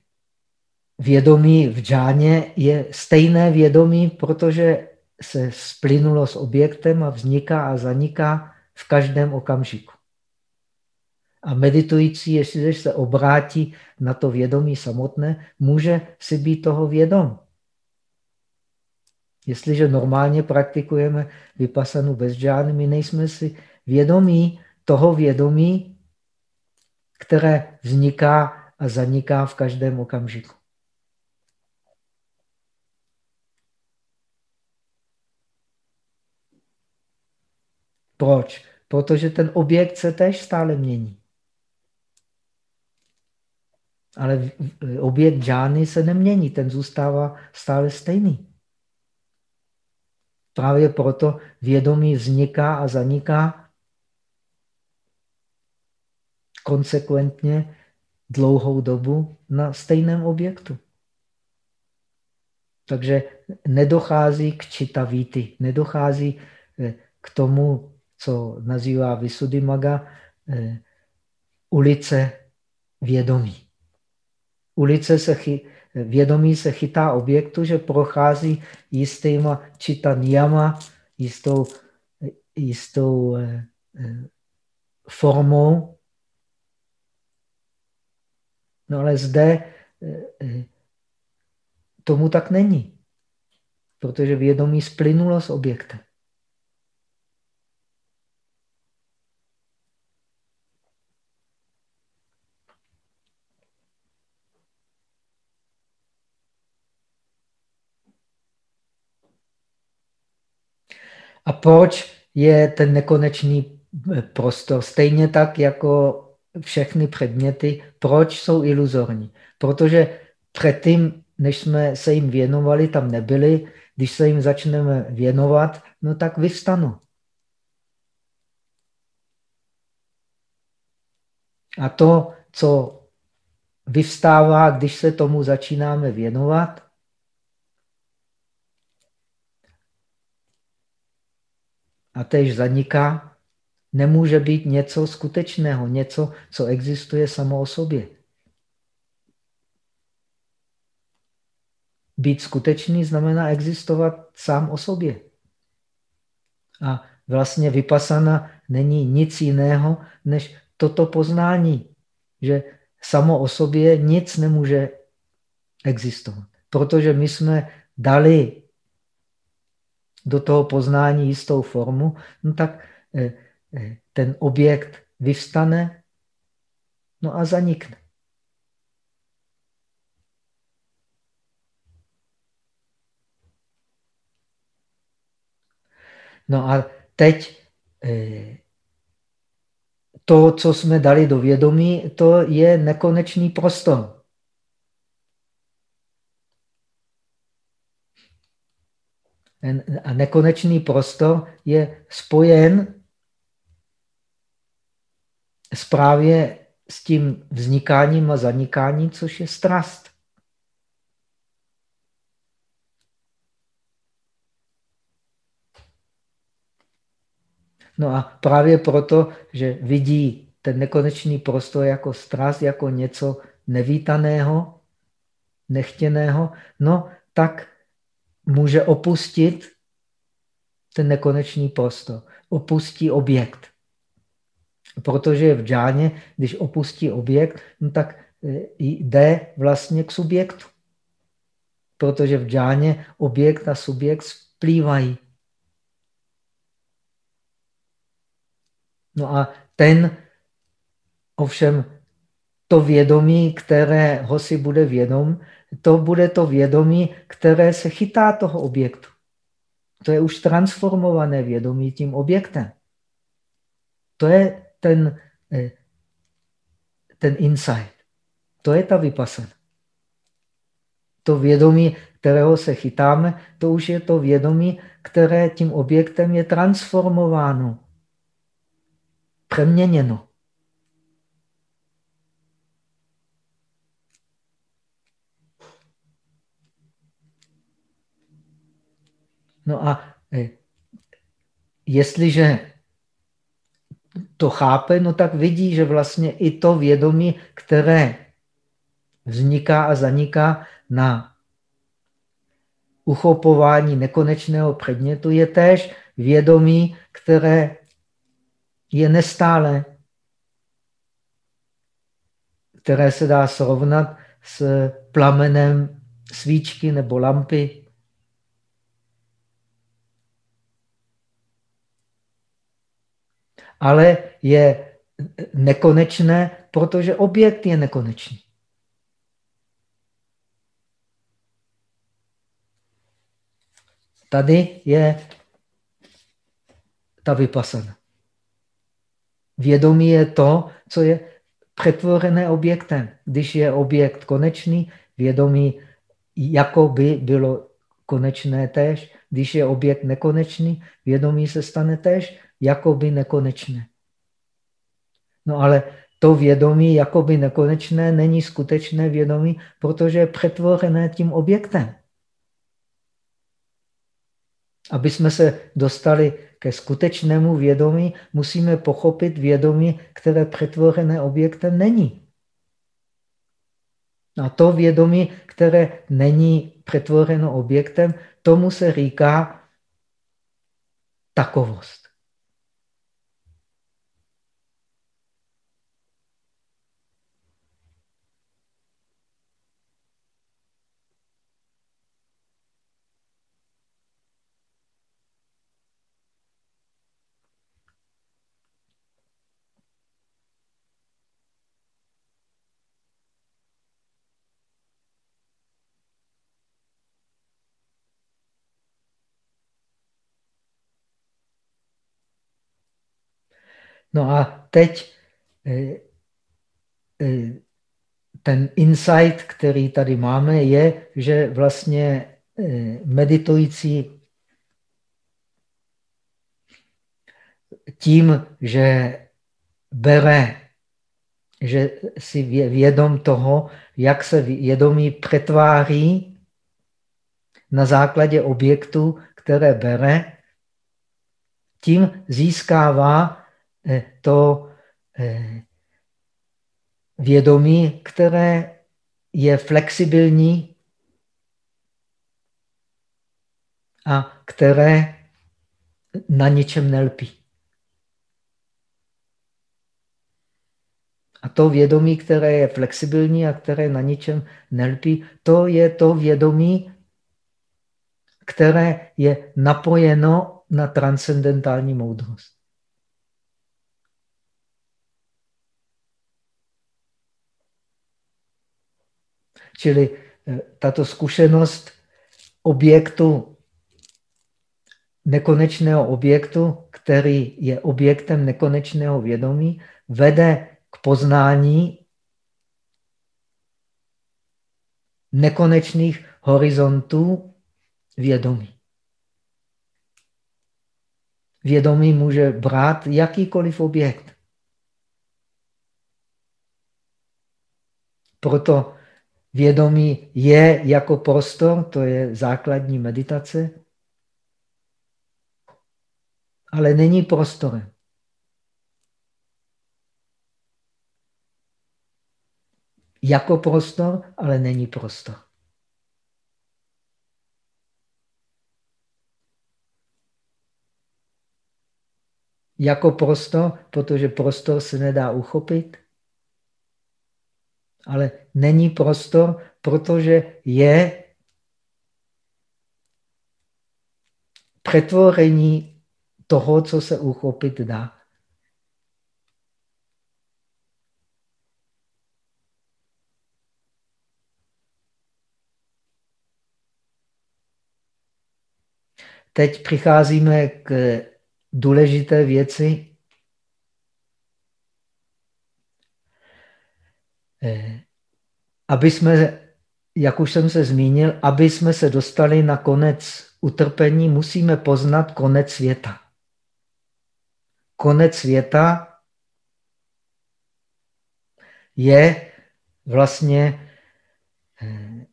vědomí v džáně je stejné vědomí, protože se splynulo s objektem a vzniká a zaniká v každém okamžiku. A meditující, jestliže se obrátí na to vědomí samotné, může si být toho vědom. Jestliže normálně praktikujeme vypasanu bez džány, my nejsme si vědomí toho vědomí, které vzniká a zaniká v každém okamžiku. Proč? Protože ten objekt se tež stále mění. Ale objekt žádný se nemění, ten zůstává stále stejný. Právě proto vědomí vzniká a zaniká konsekventně dlouhou dobu na stejném objektu. Takže nedochází k čitavíty, nedochází eh, k tomu, co nazývá Visuddhimaga, eh, ulice vědomí. Ulice se chy, vědomí se chytá objektu, že prochází jistýma čita niyama, jistou, jistou eh, formou. No ale zde eh, tomu tak není, protože vědomí splynulo s objektem. A proč je ten nekonečný eh, prostor stejně tak jako všechny předměty, proč jsou iluzorní? Protože předtím, než jsme se jim věnovali, tam nebyli, když se jim začneme věnovat, no tak vyvstanou. A to, co vyvstává, když se tomu začínáme věnovat, a tež zaniká, nemůže být něco skutečného, něco, co existuje samo o sobě. Být skutečný znamená existovat sám o sobě. A vlastně vypasana není nic jiného, než toto poznání, že samo o sobě nic nemůže existovat. Protože my jsme dali do toho poznání jistou formu, no tak eh, ten objekt vyvstane no a zanikne. No a teď eh, to, co jsme dali do vědomí, to je nekonečný prostor. A nekonečný prostor je spojen právě s tím vznikáním a zanikáním, což je strast. No a právě proto, že vidí ten nekonečný prostor jako strast, jako něco nevítaného, nechtěného, no tak může opustit ten nekonečný prostor. Opustí objekt. Protože v džáně, když opustí objekt, no tak e, jde vlastně k subjektu. Protože v džáně objekt a subjekt splývají. No a ten ovšem to vědomí, které ho si bude vědom, to bude to vědomí, které se chytá toho objektu. To je už transformované vědomí tím objektem. To je ten, eh, ten insight. To je ta vypasana. To vědomí, kterého se chytáme, to už je to vědomí, které tím objektem je transformováno, přeměněno. No a eh, jestliže to chápe, no tak vidí, že vlastně i to vědomí, které vzniká a zaniká na uchopování nekonečného předmětu, je též vědomí, které je nestále, které se dá srovnat s plamenem svíčky nebo lampy. Ale je nekonečné, protože objekt je nekonečný. Tady je ta vypasana. Vědomí je to, co je přetvorené objektem. Když je objekt konečný, vědomí jako by bylo konečné též. Když je objekt nekonečný, vědomí se stane též jakoby nekonečné. No ale to vědomí jakoby nekonečné není skutečné vědomí, protože je přetvorené tím objektem. Aby jsme se dostali ke skutečnému vědomí, musíme pochopit vědomí, které přetvorené objektem není. A to vědomí, které není přetvoreno objektem, tomu se říká takovost. No a teď eh, eh, ten insight, který tady máme, je, že vlastně eh, meditující tím, že bere, že si vědom toho, jak se vědomí přetváří na základě objektu, které bere, tím získává to eh, vědomí, které je flexibilní a které na ničem nelpí. A to vědomí, které je flexibilní a které na ničem nelpí, to je to vědomí, které je napojeno na transcendentální moudrost. Čili eh, tato zkušenost objektu, nekonečného objektu, který je objektem nekonečného vědomí, vede k poznání nekonečných horizontů vědomí. Vědomí může brát jakýkoliv objekt. Proto vědomí je jako prostor, to je základní meditace, ale není prostorem. Jako prostor, ale není prostor. Jako prostor, protože prostor se nedá uchopit, ale není prostor, protože je přetvorení toho, co se uchopit dá. Teď přicházíme k důležité věci. Aby jsme, jak už jsem se zmínil, aby jsme se dostali na konec utrpení, musíme poznat konec světa. Konec světa je vlastně eh,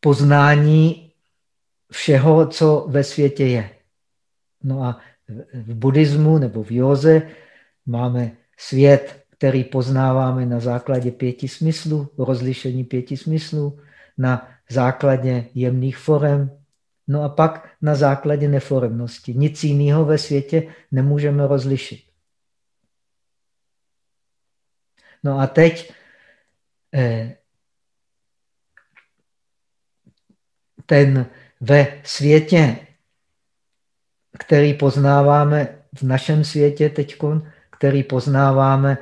poznání všeho, co ve světě je. No a v buddhismu nebo v józe máme svět, který poznáváme na základě pěti smyslů, rozlišení pěti smyslů, na základě jemných forem, no a pak na základě neforemnosti. Nic jiného ve světě nemůžeme rozlišit. No a teď eh, ten ve světě který poznáváme v našem světě teď, který poznáváme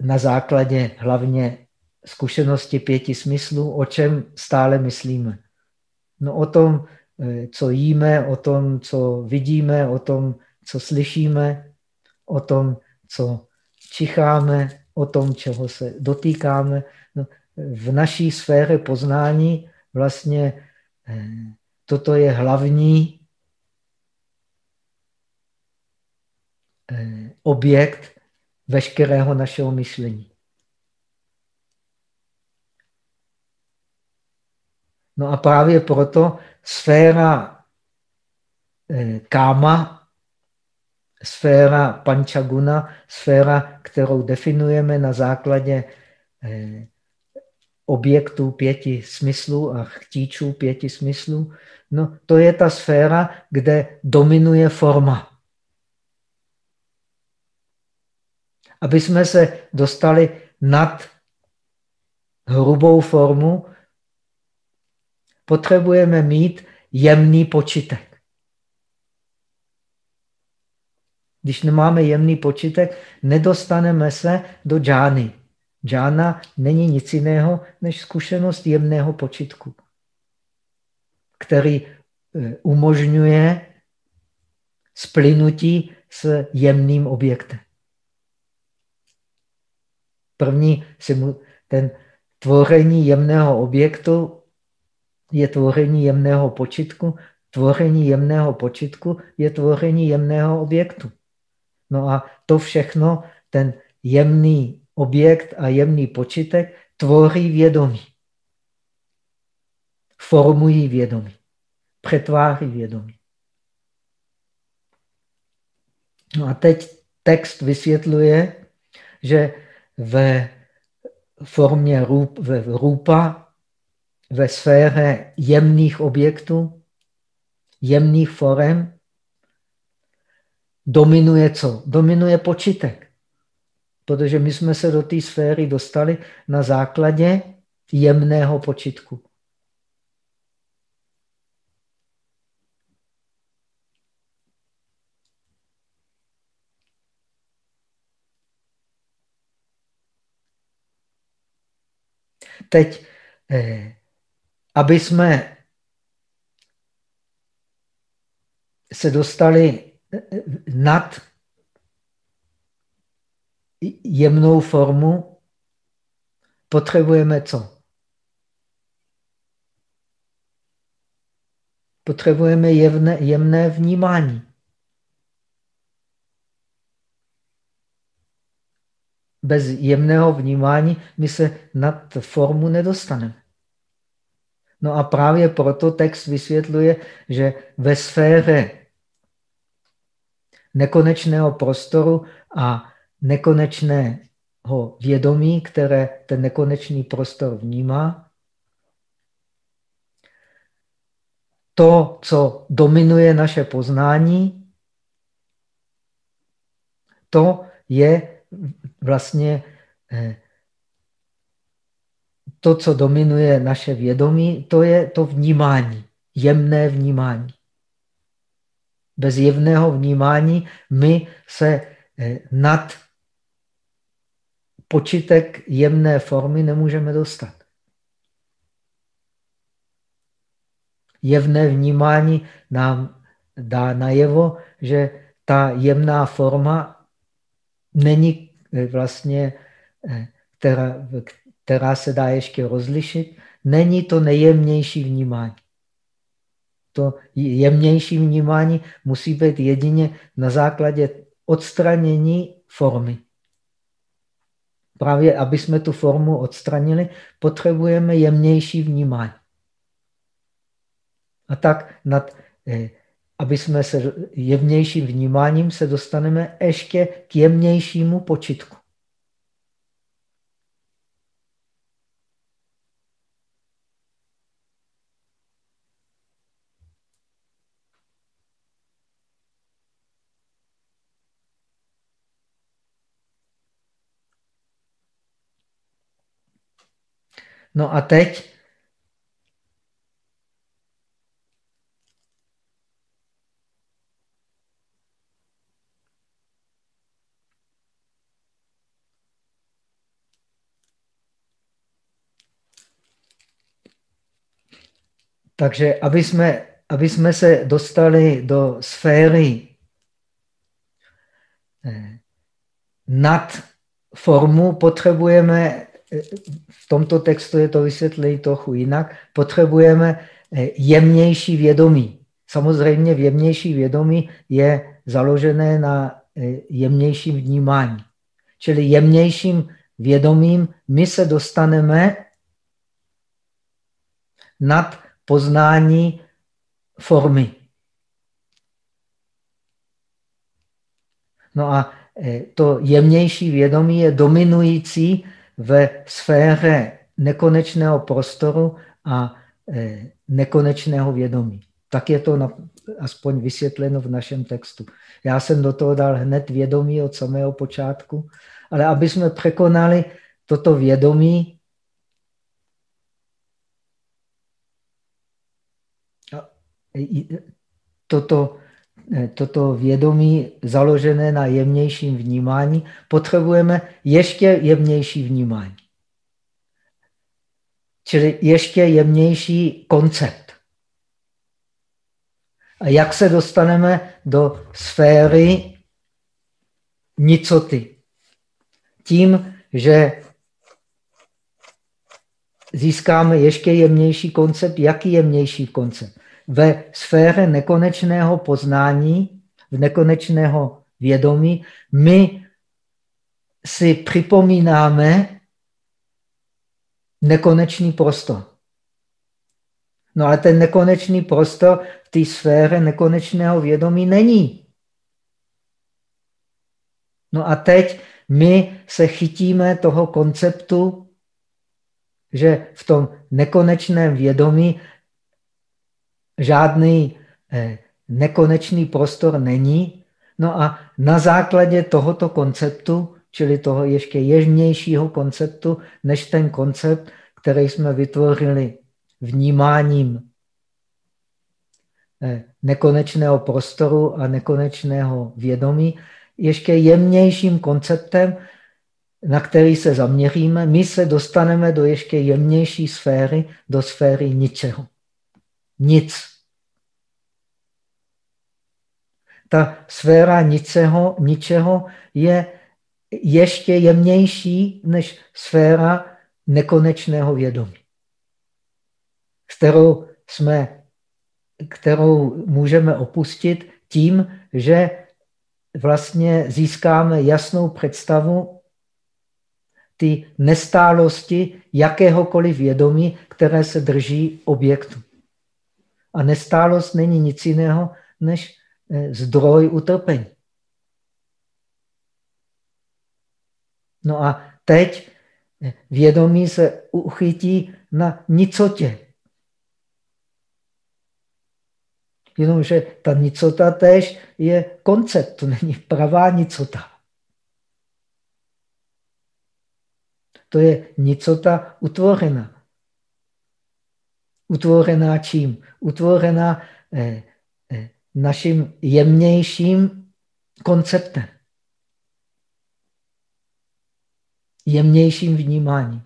na základě hlavně zkušenosti pěti smyslů, o čem stále myslíme. No o tom, eh, co jíme, o tom, co vidíme, o tom, co slyšíme, o tom, co čicháme, o tom, čeho se dotýkáme. No, v naší sféře poznání vlastně eh, Toto je hlavní eh, objekt veškerého našeho myšlení. No a právě proto sféra eh, káma, sféra pančaguna, sféra, kterou definujeme na základě eh, objektů pěti smyslů a chtíčů pěti smyslů, No, to je ta sféra, kde dominuje forma. Aby jsme se dostali nad hrubou formu, potřebujeme mít jemný počitek. Když nemáme jemný počitek, nedostaneme se do džány. Džána není nic jiného než zkušenost jemného počitku který eh, umožňuje splynutí s jemným objektem. První, ten tvoření jemného objektu je tvoření jemného počitku, tvoření jemného počitku je tvoření jemného objektu. No a to všechno, ten jemný objekt a jemný počitek tvoří vědomí formují vědomí, přetváří vědomí. No a teď text vysvětluje, že ve formě rup, ve rupa, ve sféře jemných objektů, jemných forem, dominuje co? Dominuje počitek. Protože my jsme se do té sféry dostali na základě jemného počitku. Teď, eh, aby jsme se dostali eh, eh, nad jemnou formu, potřebujeme co? Potřebujeme jemné, jemné vnímání. Bez jemného vnímání my se nad formu nedostaneme. No a právě proto text vysvětluje, že ve sféře nekonečného prostoru a nekonečného vědomí, které ten nekonečný prostor vnímá, to, co dominuje naše poznání, to je vlastně eh, to, co dominuje naše vědomí, to je to vnímání, jemné vnímání. Bez jemného vnímání my se eh, nad počitek jemné formy nemůžeme dostat. Jevné vnímání nám dá najevo, že ta jemná forma není vlastně, eh, která, která se dá ještě rozlišit, není to nejjemnější vnímání. To jemnější vnímání musí být jedině na základě odstranění formy. Právě, aby jsme tu formu odstranili, potřebujeme jemnější vnímání. A tak, nad, eh, aby jsme se jemnějším vnímáním se dostaneme ještě k jemnějšímu počitku. No a teď Takže aby jsme, aby jsme se dostali do sféry eh, nad formu, potřebujeme v tomto textu je to vysvětlení trochu jinak, potřebujeme eh, jemnější vědomí. Samozřejmě jemnější vědomí je založené na eh, jemnějším vnímání. Čili jemnějším vědomím my se dostaneme nad poznání formy. No a eh, to jemnější vědomí je dominující ve sféře nekonečného prostoru a e, nekonečného vědomí. Tak je to aspoň vysvětleno v našem textu. Já jsem do toho dal hned vědomí od samého počátku, ale aby jsme překonali toto vědomí, toto, e, toto vědomí založené na jemnějším vnímání, potřebujeme ještě jemnější vnímání. Čili ještě jemnější koncept. A jak se dostaneme do sféry nicoty? Tím, že získáme ještě jemnější koncept. Jaký jemnější koncept? Ve sféře nekonečného poznání, v nekonečného vědomí, my si připomínáme nekonečný prostor. No ale ten nekonečný prostor v té sféře nekonečného vědomí není. No a teď my se chytíme toho konceptu, že v tom nekonečném vědomí žádný eh, nekonečný prostor není. No a na základě tohoto konceptu čili toho ještě ježnějšího konceptu, než ten koncept, který jsme vytvořili vnímáním eh, nekonečného prostoru a nekonečného vědomí, ještě jemnějším konceptem, na který se zaměříme, my se dostaneme do ještě jemnější sféry, do sféry ničeho. Nic. Ta sféra ničeho, ničeho je ještě jemnější než sféra nekonečného vědomí, kterou, jsme, kterou můžeme opustit tím, že vlastně získáme jasnou představu ty nestálosti jakéhokoliv vědomí, které se drží objektu. A nestálost není nic jiného než eh, zdroj utrpení. No a teď eh, vědomí se uchytí na nicotě. Jenomže ta nicota tež je koncept, to není pravá nicota. To je nicota utvorená. Utvorená čím? Utvorená eh, eh, naším jemnějším konceptem. Jemnějším vnímáním.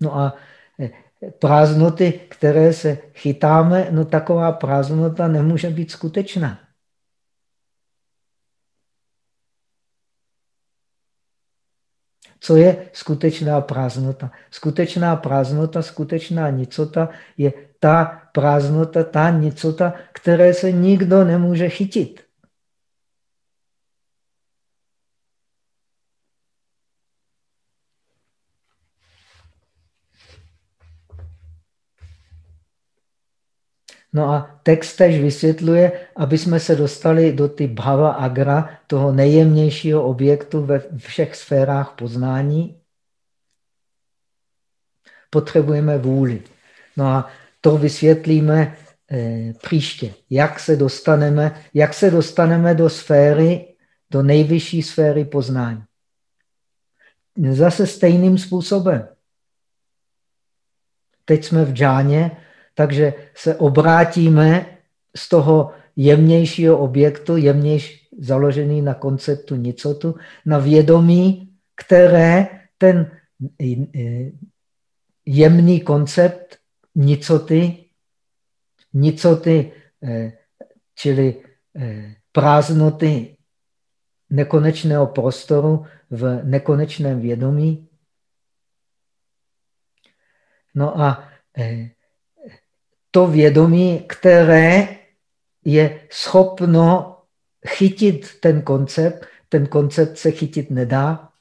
No a eh, prázdnoty, které se chytáme, no taková prázdnota nemůže být skutečná. Co je skutečná prázdnota? Skutečná prázdnota, skutečná nicota je ta prázdnota, ta nicota, které se nikdo nemůže chytit. No a text tež vysvětluje, aby jsme se dostali do ty bhava agra, toho nejjemnějšího objektu ve všech sférách poznání, potřebujeme vůli. No a to vysvětlíme eh, příště. Jak se dostaneme, jak se dostaneme do sféry, do nejvyšší sféry poznání. Zase stejným způsobem. Teď jsme v džáně, takže se obrátíme z toho jemnějšího objektu, jemnější založený na konceptu nicotu, na vědomí, které ten eh, jemný koncept nicoty, nicoty, eh, čili eh, prázdnoty nekonečného prostoru v nekonečném vědomí. No a to vědomí, které je schopno chytit ten koncept. Ten koncept se chytit nedá,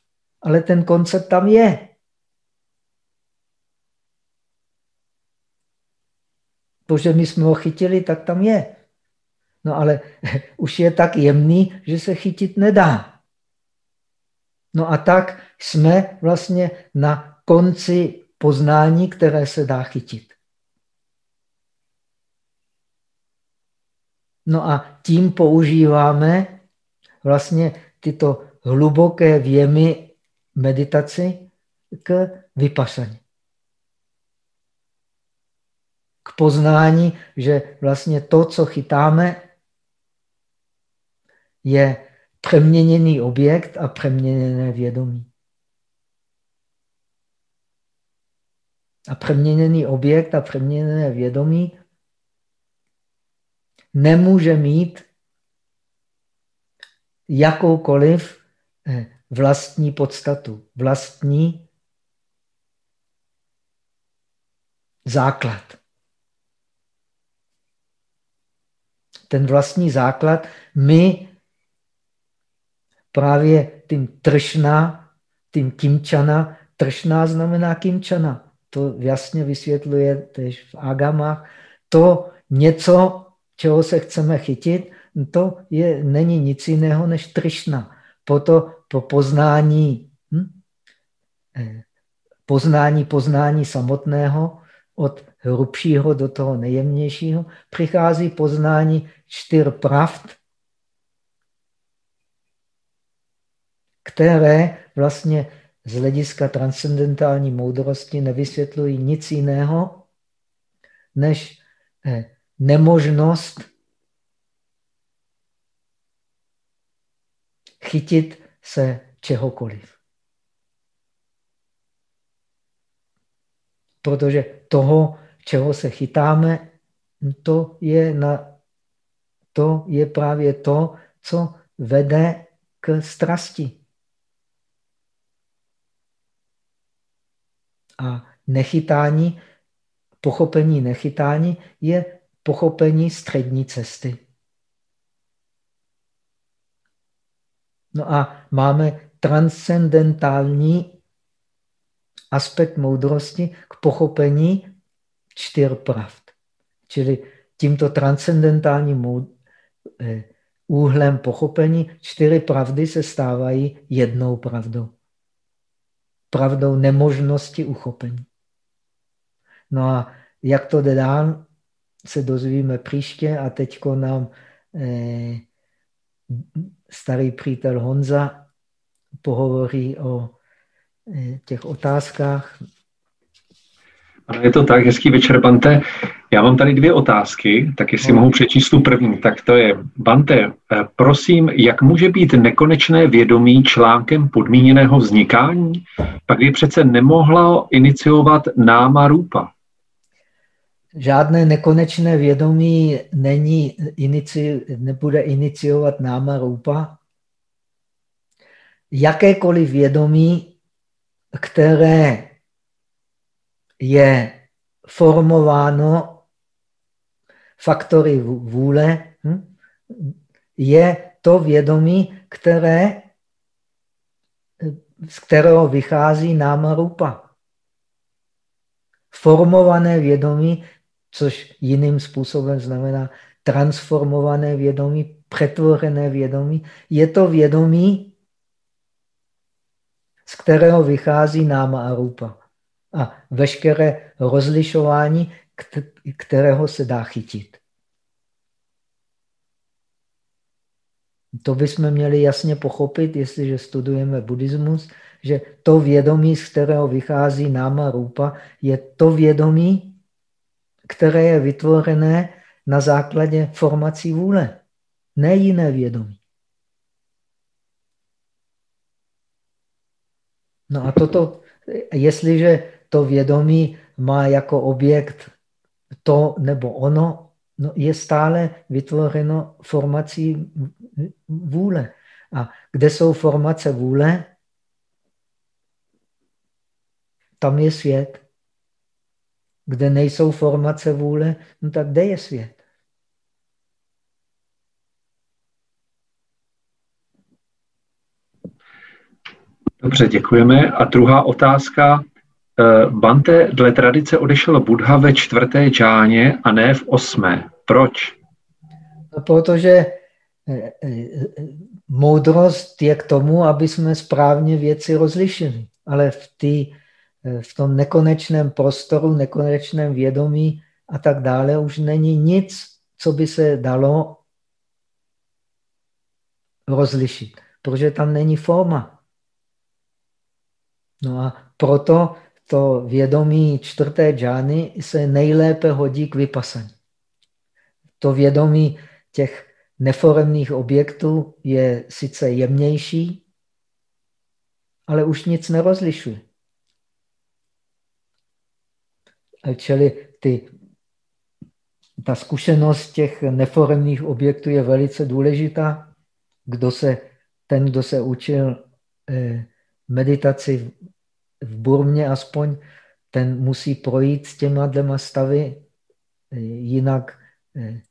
ale ten koncept tam je. Protože my jsme ho chytili, tak tam je. No ale už je tak jemný, že se chytit nedá. No a tak jsme vlastně na konci poznání, které se dá chytit. No a tím používáme vlastně tyto hluboké věmy meditaci k vypasaní. K poznání, že vlastně to, co chytáme, je přeměněný objekt a přeměněné vědomí. A přeměněný objekt a přeměněné vědomí nemůže mít jakoukoliv eh, vlastní podstatu, vlastní základ. Ten vlastní základ my právě tím tršná, tím kimčana, tršná znamená kimčana. To jasně vysvětluje tež v agamách. To něco, čeho se chceme chytit, to je, není nic jiného než trišna. to po poznání, hm? Eh, poznání, poznání samotného, od hrubšího do toho nejjemnějšího, přichází poznání čtyř pravd, které vlastně z hlediska transcendentální moudrosti nevysvětlují nic jiného, než eh, nemožnost chytit se čehokoliv. Protože toho, čeho se chytáme, to je, na, to je právě to, co vede k strasti. A nechytání, pochopení nechytání je pochopení střední cesty. No a máme transcendentální aspekt moudrosti k pochopení čtyř pravd. Čili tímto transcendentálním eh, úhlem pochopení čtyři pravdy se stávají jednou pravdou. Pravdou nemožnosti uchopení. No a jak to jde dál, se dozvíme příště a teď nám eh, starý přítel Honza pohovorí o eh, těch otázkách. Ano, je to tak, hezký večer, Bante. Já mám tady dvě otázky, tak jestli no. mohu přečíst tu první, tak to je, Bante, eh, prosím, jak může být nekonečné vědomí článkem podmíněného vznikání? Pak by přece nemohla iniciovat náma rupa. Žádné nekonečné vědomí není, inici, nebude iniciovat náma rupa. Jakékoliv vědomí, které je formováno faktory vůle, hm, je to vědomí, které, z kterého vychází náma rupa. Formované vědomí což jiným způsobem znamená transformované vědomí, přetvorené vědomí. Je to vědomí, z kterého vychází náma a rupa. A veškeré rozlišování, kterého se dá chytit. To bychom měli jasně pochopit, jestliže studujeme buddhismus, že to vědomí, z kterého vychází náma rupa, je to vědomí, které je vytvořené na základě formací vůle, ne jiné vědomí. No a toto, jestliže to vědomí má jako objekt to nebo ono, no je stále vytvořeno formací vůle. A kde jsou formace vůle, tam je svět. Kde nejsou formace vůle, no tak kde je svět? Dobře, děkujeme. A druhá otázka. Eh, Bante, dle tradice odešel Buddha ve čtvrté džáně a ne v osmé. Proč? No, protože eh, eh, moudrost je k tomu, aby jsme správně věci rozlišili. Ale v té v tom nekonečném prostoru, nekonečném vědomí a tak dále už není nic, co by se dalo rozlišit, protože tam není forma. No a proto to vědomí čtvrté džány se nejlépe hodí k vypasaní. To vědomí těch neforemných objektů je sice jemnější, ale už nic nerozlišuje. Čili ty, ta zkušenost těch neforemných objektů je velice důležitá. Kdo se, ten, kdo se učil eh, meditaci v Burmě aspoň, ten musí projít s těma dvěma stavy, eh, jinak eh,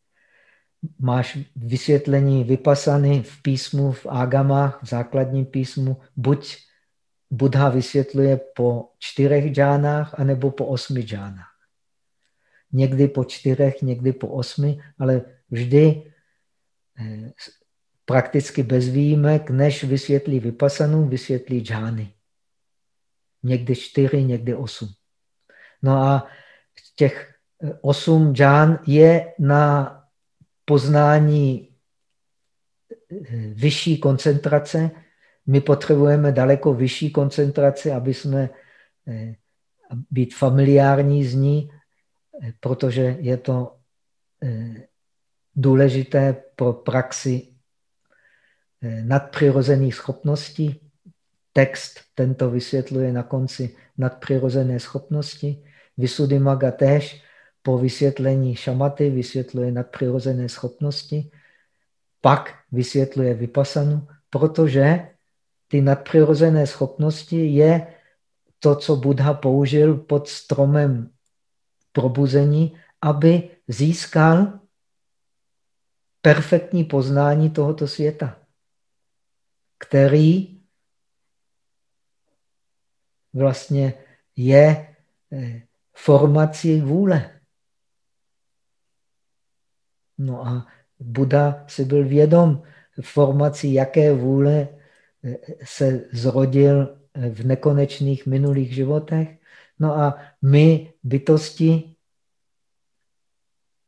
máš vysvětlení vypasany v písmu, v ágamách, v základním písmu, buď Buddha vysvětluje po čtyřech džánách anebo po osmi džánách. Někdy po čtyřech, někdy po osmi, ale vždy eh, prakticky bez výjimek, než vysvětlí vypasanu, vysvětlí džány. Někdy čtyři, někdy osm. No a těch eh, osm džán je na poznání eh, vyšší koncentrace, my potřebujeme daleko vyšší koncentraci, aby jsme eh, být familiární z ní, eh, protože je to eh, důležité pro praxi nadpřirozených schopností. Text tento vysvětluje na konci nadpřirozené schopnosti. Visuddhimagga též po vysvětlení šamaty vysvětluje nadpřirozené schopnosti. pak vysvětluje vypasanu, protože ty nadpřirozené schopnosti je to, co Buddha použil pod stromem probuzení, aby získal perfektní poznání tohoto světa, který vlastně je eh, formací vůle. No a Buddha si byl vědom formací, jaké vůle se zrodil eh, v nekonečných minulých životech. No a my, bytosti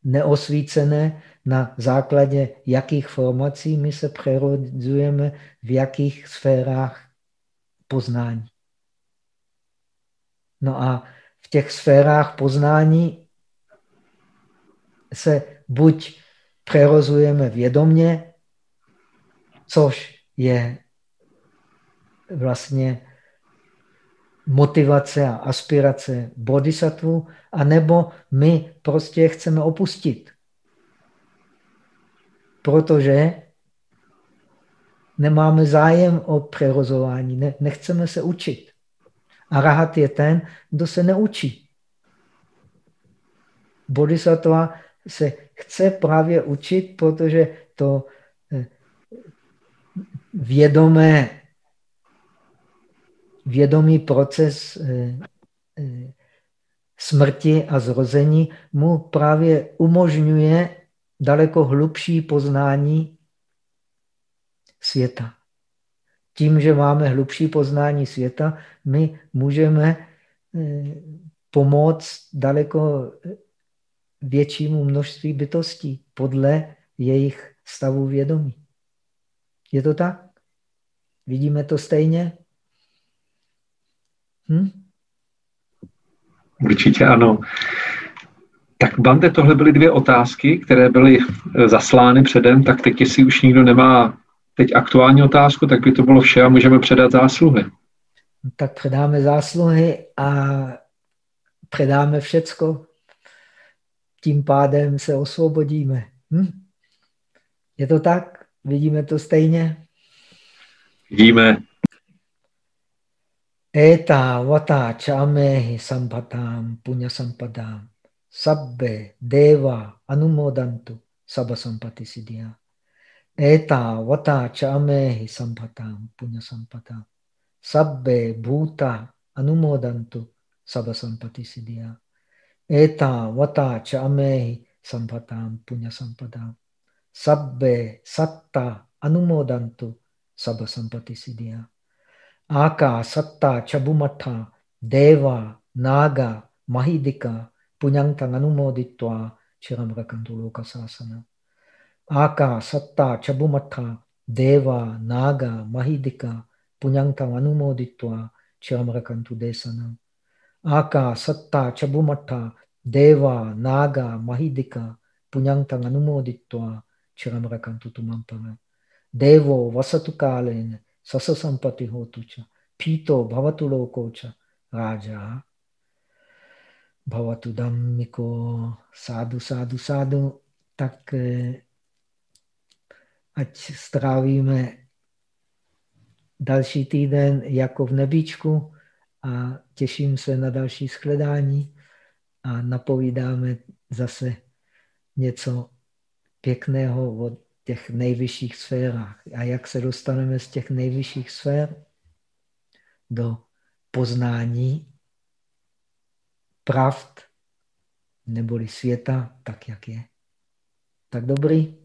neosvícené, na základě jakých formací my se přerodzujeme v jakých sférách poznání. No a v těch sférách poznání se buď přerozujeme vědomně, což je vlastně motivace a aspirace bodhisattva, anebo my prostě chceme opustit. Protože nemáme zájem o přerozování, ne, nechceme se učit. A rahat je ten, kdo se neučí. Bodhisattva se chce právě učit, protože to eh, vědomé, vědomý proces eh, eh, smrti a zrození mu právě umožňuje daleko hlubší poznání světa. Tím, že máme hlubší poznání světa, my můžeme pomoct daleko většímu množství bytostí podle jejich stavu vědomí. Je to tak? Vidíme to stejně? Hm? Určitě ano. Tak Bande, tohle byly dvě otázky, které byly eh, zaslány předem, tak teď, jestli už nikdo nemá teď aktuální otázku, tak by to bylo vše a můžeme předat zásluhy. Tak předáme zásluhy a předáme všecko tím pádem se osvobodíme. Hm? Je to tak? Vidíme to stejně? Vidíme. Eta vata chamehi sampatam punya sampadam sabbe deva anumodantu sabha sampati siddhya. Eta vata chamehi sampatam punya sampadam sabbe bhuta anumodantu sabha sampati siddhya. Eta vata chamehi sampatam punya sampadam. Sabbe satta anumodantu sabha sampati siddhya. Aka satta chabumatha deva naga mahidika punyantang anumoditva chiram rakantu lokasasana. Aka satta chabumatha deva naga mahidika punyantang anumoditva chiram rakantu desana. Aka, Satta, Chabumatta, Deva, Naga, Mahidika, Punyantang Anumoditva, Chiramrakantu Tumampara. Devo Vasatu Kalen, Sasa Sampati Hotucha, Pito Bhavatu Lokocha, Raja, Bhavatu Dhammiko, Sádu, Sádu, Sádu, tak eh, ať strávíme další týden jako v nebíčku, a těším se na další shledání a napovídáme zase něco pěkného o těch nejvyšších sférách. A jak se dostaneme z těch nejvyšších sfér do poznání pravd neboli světa tak, jak je. Tak dobrý.